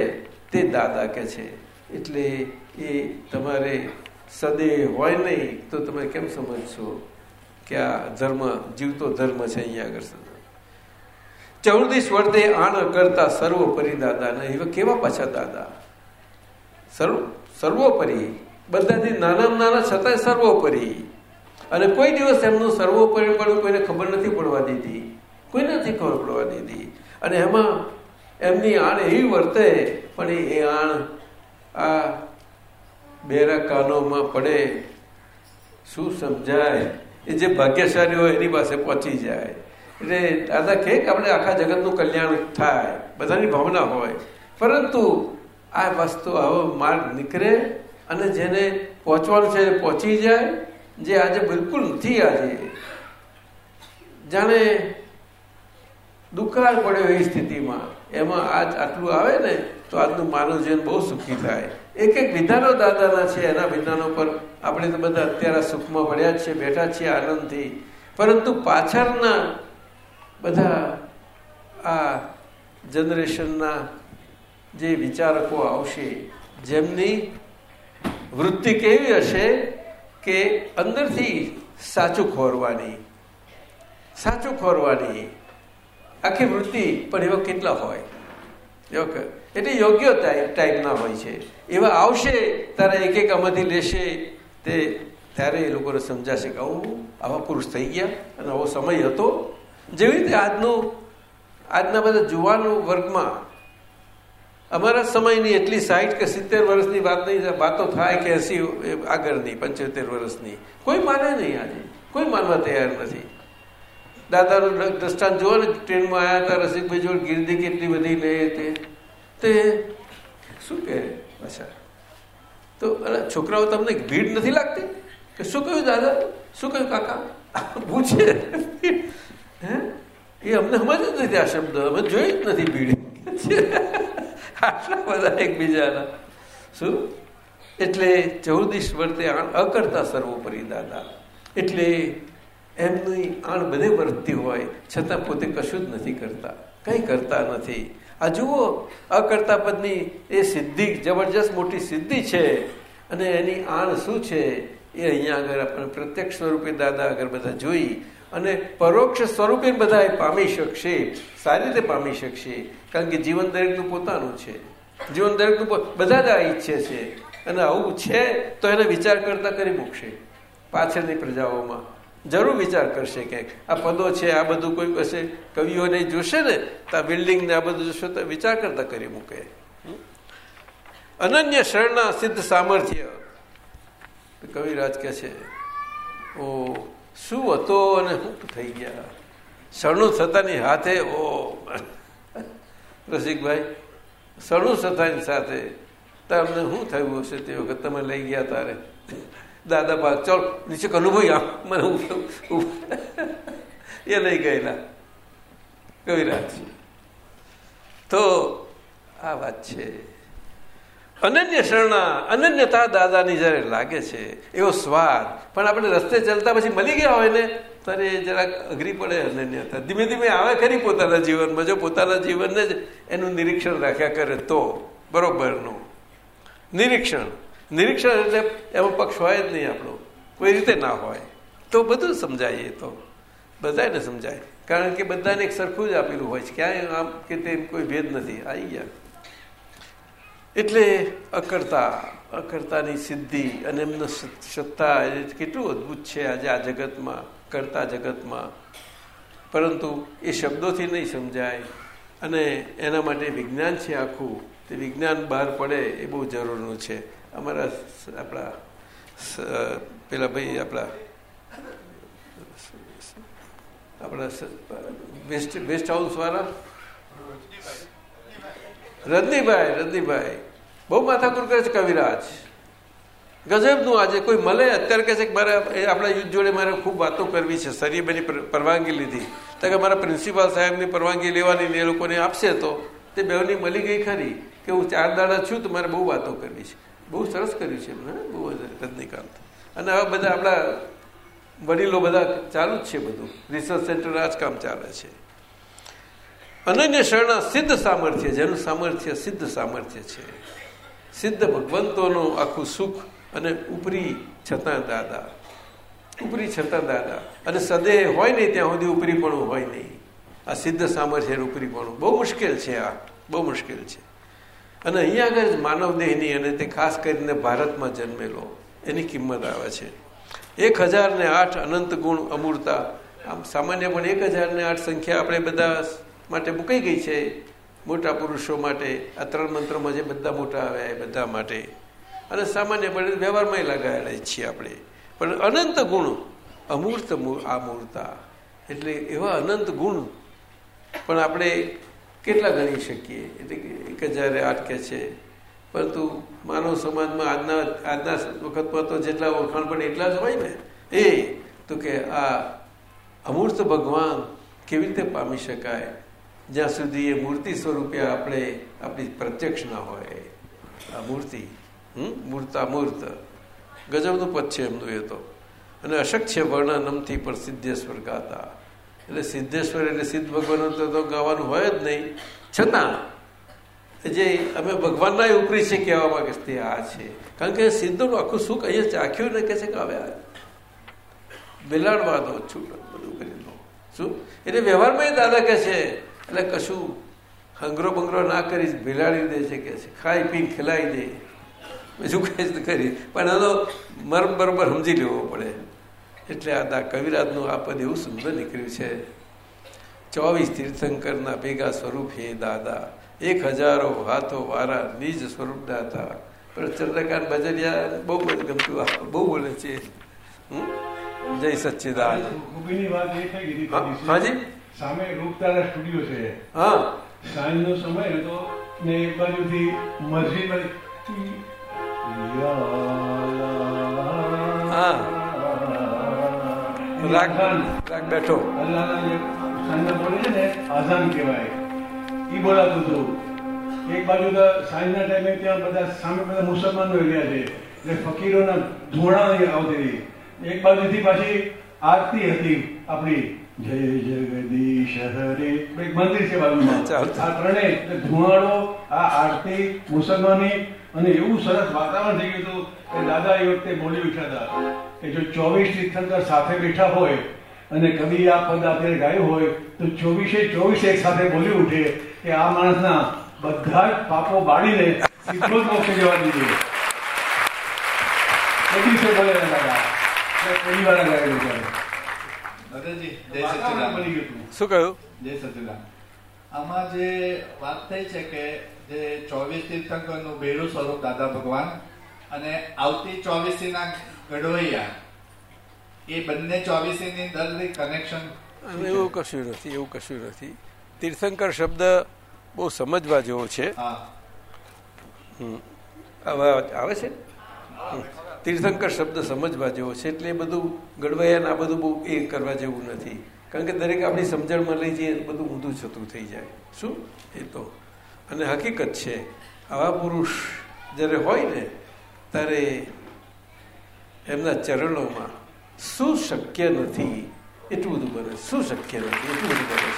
તે દાદા કે છે. એટલે એ તમારે સદેહ હોય નહીં, તો તમે કેમ સમજશો કે આ ધર્મ, જીવતો ધર્મ છે અહીંયા આગળ ચૌદીસ વર્તે આણ કરતા સર્વોપરી દાદા ને એવા કેવા પાછા દાદા? સર્વ, સર્વોપરી. બધાથી નાનામાં નાના છતાંય સર્વોપરી. અને કોઈ દિવસ એમનું સર્વોપરી પણ કોઈને ખબર નથી પડવા દીધી. કોઈ નથી ખબર પડવા દીધી. અને એમાં એમની આણ એવી વર્તે, પણ એ આણ આ બેરા કાનોમાં પડે, શું સમજાય? એ જે ભાગ્યશાળી હોય એની પાસે પહોંચી જાય. એટલે દાદા કહે કે આપણે આખા જગતનું કલ્યાણ થાય, બધાની ભાવના હોય. પરંતુ આ વસ્તુ આવો માર્ગ નીકળે અને જેને પહોંચવાનું છે પહોંચી જાય, જે આજે બિલકુલ નથી આજે. જાણે દુકાળ પડ્યો એ સ્થિતિમાં. એમાં આજ આટલું આવે ને, તો આજનું માનવ જીવન બહુ સુખી થાય. એક એક વિધાનો દાદાના છે, એના વિધાનો પર આપણે તો બધા અત્યારે સુખમાં પડ્યા જ છે બેઠા છીએ આનંદથી. પરંતુ પાછળના બધા આ જનરેશનના જે વિચારકો આવશે, જેમની વૃત્તિ કેવી હશે કે અંદરથી સાચું ખોરવાની. સાચું ખોરવાની. આખી વૃત્તિ પણ એવા કેટલા હોય. એવા એટલે યોગ્ય ટાઈપના હોય છે. એવા આવશે ત્યારે એક એક આમાંથી લેશે, તે ત્યારે એ લોકોને સમજાશે કે આવું, આવા પુરુષ થઈ ગયા અને આવો સમય હતો. જેવી રીતે આજનું, આજના બધા જુવાનો વર્ગમાં અમારા સમયની એટલી સાઠ કે સિત્તેર વર્ષની વાત નહીં વાતો થાય કે એસી આગળની, પંચોતેર વર્ષની, કોઈ માને નહીં આજે. કોઈ માનવા તૈયાર નથી. દાદાનું દ્રષ્ટાંત જુઓ ને, ટ્રેનમાં આવ્યા હતા રસિકભાઈ જોડે ગીરદી કેટલી બધી લે તે. તે શું કહે? અચ્છા. તો છોકરાઓ તમને ભીડ નથી લાગતી? કે શું કહ્યું દાદા? શું કહ્યું કાકા? પૂછે. હે? એ અમને સમજ જ નથી આ શબ્દ. અમે જોઈ જ નથી ભીડ. આટલા બધા એકબીજાના. શું? એટલે ચૌદીસ વર્તે આણ અકર્તા સર્વોપરી દાદા. એટલે એમની આણ બધે વર્તતી હોય. છતાં પોતે કશું જ નથી કરતા. કંઈ કરતા નથી. આ જુઓ અકર્તા પદની એ સિદ્ધિ, જબરજસ્ત મોટી સિદ્ધિ છે. અને એની આણ શું છે? એ અહીંયા આગળ આપણે પ્રત્યક્ષ સ્વરૂપે દાદા આગળ બધા જોઈ અને પરોક્ષ સ્વરૂપે બધા પામી શકશે, સારી રીતે પામી શકશે. કારણ કે જીવન દરેકનું પોતાનું છે. જીવન દરેકનું બધા જ આ ઈચ્છે છે. અને આવું છે તો એને વિચાર કરતા કરી મૂકશે પાછળની પ્રજાઓમાં. જરૂર વિચાર કરશે કે આ પદો છે, આ બધું કોઈ કશે કવિઓને જોશે ને, તો આ બિલ્ડિંગ ને આ બધું જોશે, તો વિચાર કરતા કરી મૂકે. અનન્ય શરણના સિદ્ધ સામર્થ્ય. કવિરાજ કે છે, ઓ, શું હતો અને શું થઈ ગયા? શરણું થતાની હાથે, ઓ, રસિકભાઈ, શરણું થતાની સાથે તમને શું થયું હશે તે વખત? તમે લઈ ગયા તારે. દાદા બા, ચાલ નીચે કનુભાઈ આમ મને એ લઈ ગયેલા કવિરાજ તો આ વાત છે. અનન્ય શરણા, અનન્યતા દાદાની જયારે લાગે છે, એવો સ્વાદ. પણ આપણે રસ્તે ચાલતા પછી મળી ગયા હોય ને, ત્યારે જરાક અઘરી પડે અનન્યતા. ધીમે ધીમે આવે ખરી પોતાના જીવનમાં. જો પોતાના જીવનને જ એનું નિરીક્ષણ રાખ્યા કરે તો, બરોબરનું. નિરીક્ષણ. નિરીક્ષણ એટલે એમાં પક્ષ હોય જ નહીં આપણો. કોઈ રીતે ના હોય. તો બધું સમજાય તો. બધાને સમજાય. કારણ કે બધાને એક સરખું જ આપેલું હોય છે. ક્યાંય આમ કે તેમ કોઈ ભેદ નથી. આવી ગયા. એટલે અકર્તા, અકર્તાની સિદ્ધિ અને એમનો સત્તા કેટલું અદભુત છે આજે આ જગતમાં, કરતા જગતમાં. પરંતુ એ શબ્દોથી નહીં સમજાય. અને એના માટે વિજ્ઞાન છે આખું. તે વિજ્ઞાન બહાર પડે એ બહુ જરૂરનું છે. અમારા આપણા પેલા ભાઈ આપણા આપણા વેસ્ટ વેસ્ટ હાઉસ વાળા રજનીભાઈ રજનીભાઈ. બહુ માથાકૂર કરે છે કવિરાજ. ગજબનું આજે કોઈ મળે? અત્યારે કહે છે કે મારે આપણા યુથ જોડે મારે ખૂબ વાતો કરવી છે. સરીબેની પરવાનગી લીધી. તો કે મારા પ્રિન્સિપાલ સાહેબની પરવાનગી લેવાની એ લોકોને આપશે તો? તે બેવની મળી ગઈ ખરી? કે હું ચાર દાડા છું તો મારે બહુ વાતો કરવી છે. બહુ સરસ કર્યું છે એમને, બહુ રજનીકાંત. અને હવે બધા આપણા વડીલો બધા ચાલુ જ છે બધું. રિસર્ચ સેન્ટર આ કામ ચાલે છે. અનન્ય શરણા સિદ્ધ સામર્થ્ય, જેનું સામર્થ્ય સિદ્ધ સામર્થ્ય છે. સિદ્ધ ભગવંતોનું આખું સુખ અને ઉપરી છતાં દાદા. ઉપરી છતાં દાદા. અને સદેહ હોય નહીં ત્યાં સુધી ઉપરીપણું હોય નહીં. આ સિદ્ધ સામર્થ્ય ઉપરીપણું બહુ મુશ્કેલ છે આ. બહુ મુશ્કેલ છે. અને અહીંયા આગળ જ માનવ દેહની અને તે ખાસ કરીને ભારતમાં જન્મેલો, એની કિંમત આવે છે. એક હજારને આઠ અનંત ગુણ અમૂર્તા, આમ સામાન્ય પણ એક હજારને આઠ સંખ્યા આપણે બધા માટે મૂકાઈ ગઈ છે. મોટા પુરુષો માટે, આ ત્રણ મંત્રોમાં જે બધા મોટા આવ્યા એ બધા માટે. અને સામાન્ય પણ વ્યવહારમાં લગાવેલા છીએ આપણે. પણ અનંત ગુણ, અમૂર્ત આ મૂર્તા. એટલે એવા અનંત ગુણ. પણ આપણે કેટલા ગણી શકીએ? એટલે એક હજાર આઠ કે છે. પરંતુ માનવ સમાજમાં આજના આજના વખતમાં તો જેટલા વખાણ પણ એટલા જ હોય ને. એ તો કે આ અમૂર્ત ભગવાન કેવી રીતે પામી શકાય? જ્યાં સુધી એ મૂર્તિ સ્વરૂપે આપણે આપણી પ્રત્યક્ષ ના હોય. આ મૂર્તિ, હમ? મૂર્તા મૂર્ત ગજબનું પદ છે એમનું એ તો. અને અશક્ય વર્ણનમથી પણ સિદ્ધેશ્વર ગાતા એટલે સિદ્ધેશ્વર એટલે સિદ્ધ ભગવાન તો ગાવાનું હોય જ નહીં. છતાં જે અમે ભગવાનના ઉપરી છે કહેવા માંગે તે આ છે. કારણ કે સિદ્ધનું આખું સુખ અહીંયા ચાખ્યું ને કે છે કે હવે બિલાડવા દો છૂટ બધું કરી દો. શું? એટલે વ્યવહારમાં દાદા કહે છે, એટલે કશું હંગરો બંગરો ના કરી બિલાડી દે છે કે છે. ખાઈ પી ખીલાઈ દે. બીજું કઈ કરી પણ આનો મર્મ બરોબર સમજી લેવો પડે. એટલે આ દા કવિરાજનું આ પદ એવું સુંદર નીકળ્યું છે. ચોવીસ તીર્થંકરના ભેગા સ્વરૂપ હે દાદા. એક હજારો હાથો વારા નિજ સ્વરૂપ દાતા. પણ ચંદ્રકાંત બજરિયા બહુ બધું ગમતું બહુ બોલે છે. જય સચ્ચિદાન હાજી? સામે રૂપતારા સ્ટુડિયો છે. હા. સાંજનો સમય હતો ને એક બાજુથી મસ્જિદ હા. રાગ રાગ બેઠો. આઝાન કહેવાય. ઈ બોલાતું હતું. એક બાજુ તો સાંજના ટાઈમે ત્યાં બધા સામે બધા મુસલમાનો એરિયા છે. એટલે ફકીરોના ધોણા આવતી હતી એક બાજુથી પાછી આરતી હતી આપણી. જય જગદીશ હરે. એક મંદિર છે બાજુમાં. આ ત્રણેય ધુમાડો આ આરતી મુસલમાની અને એવું સરસ વાતાવરણ થઈ ગયું હતું કે દાદા એ વખતે બોલી ઉઠ્યા હતા કે જો ચોવીસ તીર્થંકર સાથે બેઠા હોય અને કવિ આ પદ આપણે ગાયું હોય તો ચોવીસે ચોવીસ એક સાથે બોલી ઉઠે કે આ માણસના બધા જ પાપો બાળીને સીધો જ મોક્ષ જવા દીધું. એ દિવસે બોલે દાદા. પહેલી વાર ગાયેલું દાદાજી જય સચિદાન શું કહ્યું? જય સચિદાન આમાં જે વાત થઈ છે કે જે ચોવીસ તીર્થંકરનું બેડું સ્વરૂપ દાદા ભગવાન અને આવતી ચોવીસીના ગઢવૈયા એ બંને ચોવીસીની દરેક કનેક્શન એવું કશું નથી એવું કશું નથી. તીર્થંકર શબ્દ બહુ સમજવા જેવો છે. આવે છે. તીર્થંકર શબ્દ સમજવા જેવો છે એટલે બધું ગડવાયા આ બધું બહુ એ કરવા જેવું નથી. કારણ કે દરેક આપણી સમજણમાં લઈ જઈએ બધું ઊંધું છતું થઈ જાય. શું? એ તો. અને હકીકત છે, આવા પુરુષ જ્યારે હોય ને, ત્યારે એમના ચરણોમાં શું શક્ય નથી એટલું બધું બને, શું શક્ય નથી એટલું બધું બને.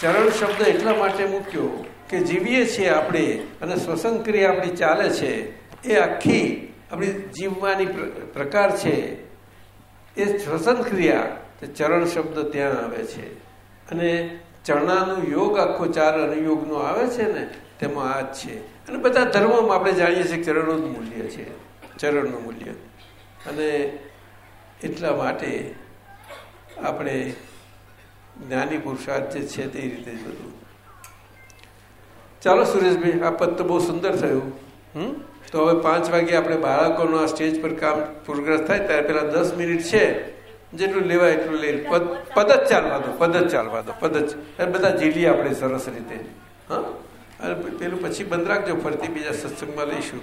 ચરણ શબ્દ એટલા માટે મૂક્યો કે જીવીએ છીએ આપણે અને શ્વસન ક્રિયા આપણી ચાલે છે, એ આખી આપણી જીવવાની પ્રકાર છે. એ શ્વસન ક્રિયા ચરણ શબ્દ ત્યાં આવે છે. અને ચરણાનું યોગ આખો ચાર અનુયોગનો આવે છે ને, તેમાં આ જ છે. અને બધા ધર્મોમાં આપણે જાણીએ છીએ ચરણનું મૂલ્ય છે, ચરણનું મૂલ્ય. અને એટલા માટે આપણે જ્ઞાની પુરુષાર્થ જે છે તે રીતે બધું. ચાલો સુરેશભાઈ, આ પદ બહુ સુંદર થયું. હમ? તો હવે પાંચ વાગે આપણે બાળકોનો આ સ્ટેજ પર કામ પૂરગ્રસ્ત થાય, ત્યારે પેલા દસ મિનિટ છે. જેટલું લેવાય એટલું લઈ પદ પદ જ ચાલવા દો પદ જ ચાલવા દો પદ જ એ બધા જીલીએ આપણે સરસ રીતે. હા? અને પેલું પછી બંધ રાખજો ફરતી બીજા સત્સંગમાં લઈશું.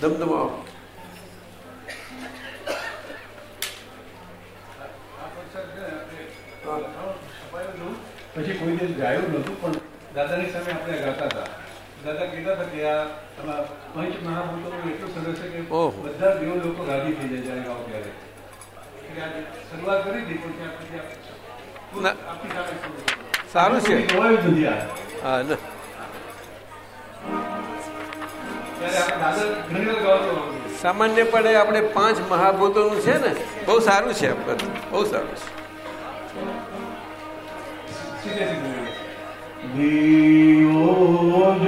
ધમધમાવો પછી કોઈ દિવસ ગાયું નતું પણ દાદાની સામે આપણે ગાતા હતા. દાદા કહેતા હતા કે આ તમારા પંચ મહાભૂતોનું એટલું સરસ છે કે બધા દેવ લોકો રાજી થઈ જાય જ્યારે ગાઓ ત્યારે. શરૂઆત કરી હતી પણ ત્યાં પછી આ- ના. આપણી સામે શરૂ કરી. સારું છે. સામાન્યપણે આપણે પાંચ મહાભૂતોનું છે ને બહુ સારું છે બહુ સારું છે. સીધે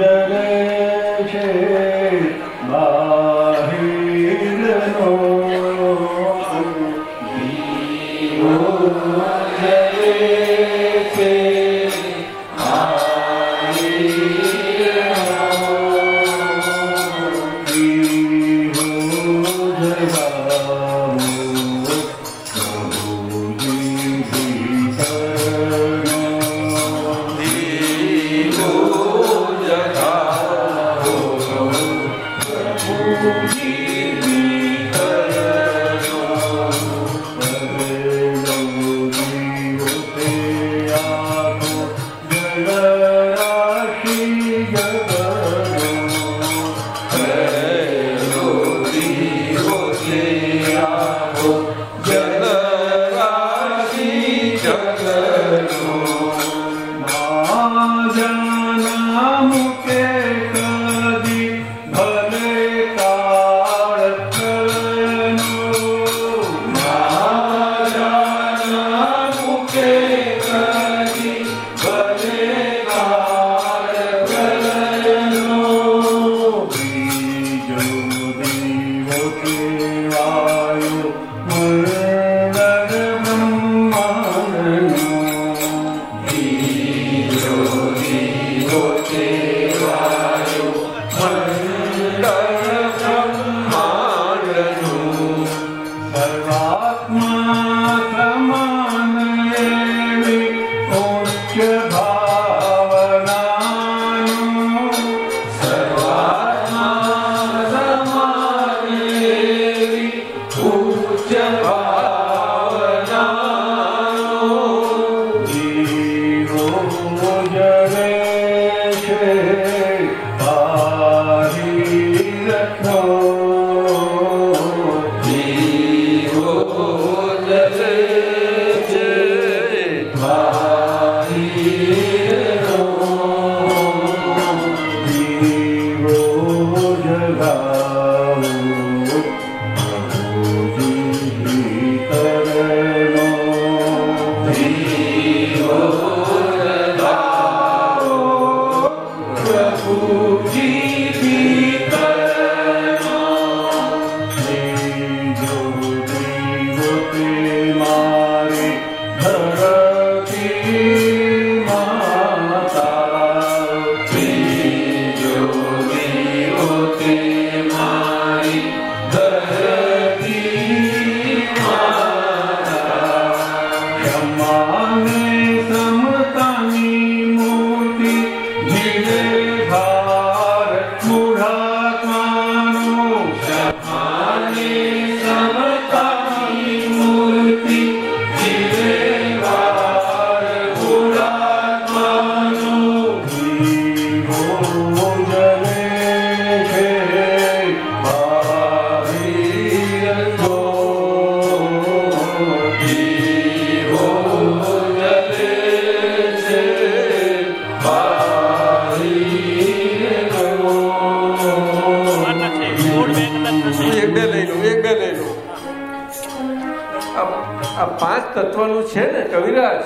તત્વનું છે ને કવિરાજ?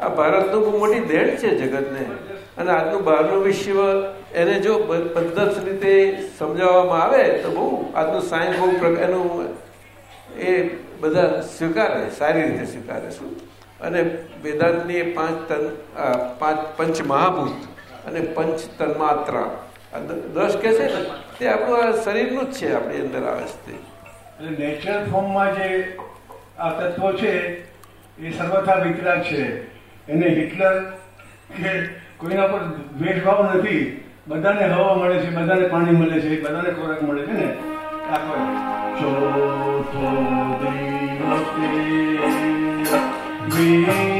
આ ભારતનું બહુ મોટી દેણ છે જગતને. અને આજનું બહારનું વિશ્વ, એને જો પદ્ધત રીતે સમજાવવામાં આવે, તો બહુ આજનું સાયન્સ બહુ એનું એ બધા સ્વીકારે, સારી રીતે સ્વીકારે શું? અને વેદાંતની પાંચ તન પાંચ પંચ મહાભૂત અને પંચ તન્માત્રા. દસ કે છે ને? તે આપણું આ શરીરનું જ છે આપણી અંદર આવે છે નેચરલ ફોર્મમાં જે આ તત્વો છે એ સર્વથા વિકરાગ છે. એને હિટલર કે કોઈના પર ભેદભાવ નથી. બધાને હવા મળે છે, બધાને પાણી મળે છે, બધાને ખોરાક મળે છે ને? ચોથો દિવસે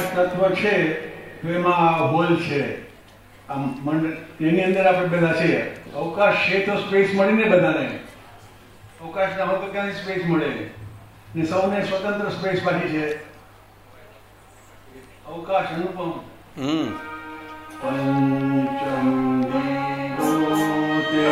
તત્વ છે તો એમાં હોલ છે. એની અંદર આપણે બધા છીએ. અવકાશ છે તો સ્પેસ મળીને બધાને. અવકાશ ના હોય તો ક્યાંથી સ્પેસ મળે? ને સૌને સ્વતંત્ર સ્પેસ પાછી છે. અવકાશ અનુપમ. પંચમ દિવોતે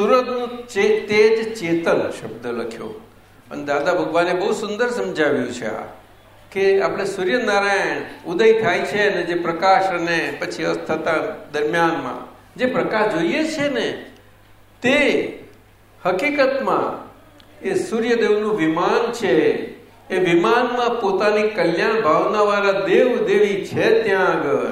સુરતનું તેજ ચેતન શબ્દ લખ્યો. અને દાદા ભગવાને બહુ સુંદર સમજાવ્યું છે આ, કે આપણે સૂર્યનારાયણ ઉદય થાય છે અને જે પ્રકાશ અને પછી અસ્ત થતા દરમિયાનમાં, જે પ્રકાશ જોઈએ છે ને, તે હકીકતમાં એ સૂર્યદેવનું વિમાન છે. એ વિમાનમાં પોતાની કલ્યાણ ભાવનાવાળા દેવ દેવી છે ત્યાં આગળ.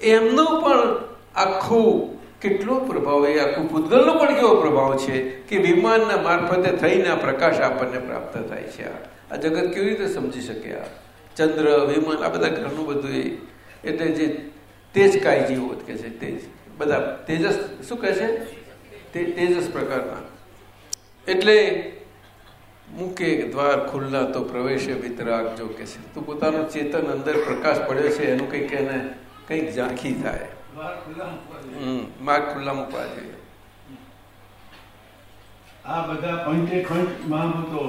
એમનું પણ આખું કેટલો પ્રભાવ એ આખું ભૂતગલનો પણ કેવો પ્રભાવ છે કે વિમાનના મારફતે થઈને પ્રકાશ આપણને પ્રાપ્ત થાય છે. આ આ જગત કેવી રીતે સમજી શકે આ? ચંદ્ર, વિમાન, આ બધા ઘરનું બધું એ. એટલે જે તેજ કાય જીવો કે છે, તેજ. બધા તેજસ, શું કહે છે? તે તેજસ પ્રકારના. એટલે મૂકે દ્વાર ખુલ્લા તો પ્રવેશે વિતરાગ જો કે છે. તું પોતાનું ચેતન અંદર પ્રકાશ પડ્યો છે, એનું કંઈક એને કંઈક ઝાંખી થાય. માર્ગ ખુલ્લા મૂકવા જોઈએ. આ બધા પંચે ખંડ મહાભૂતો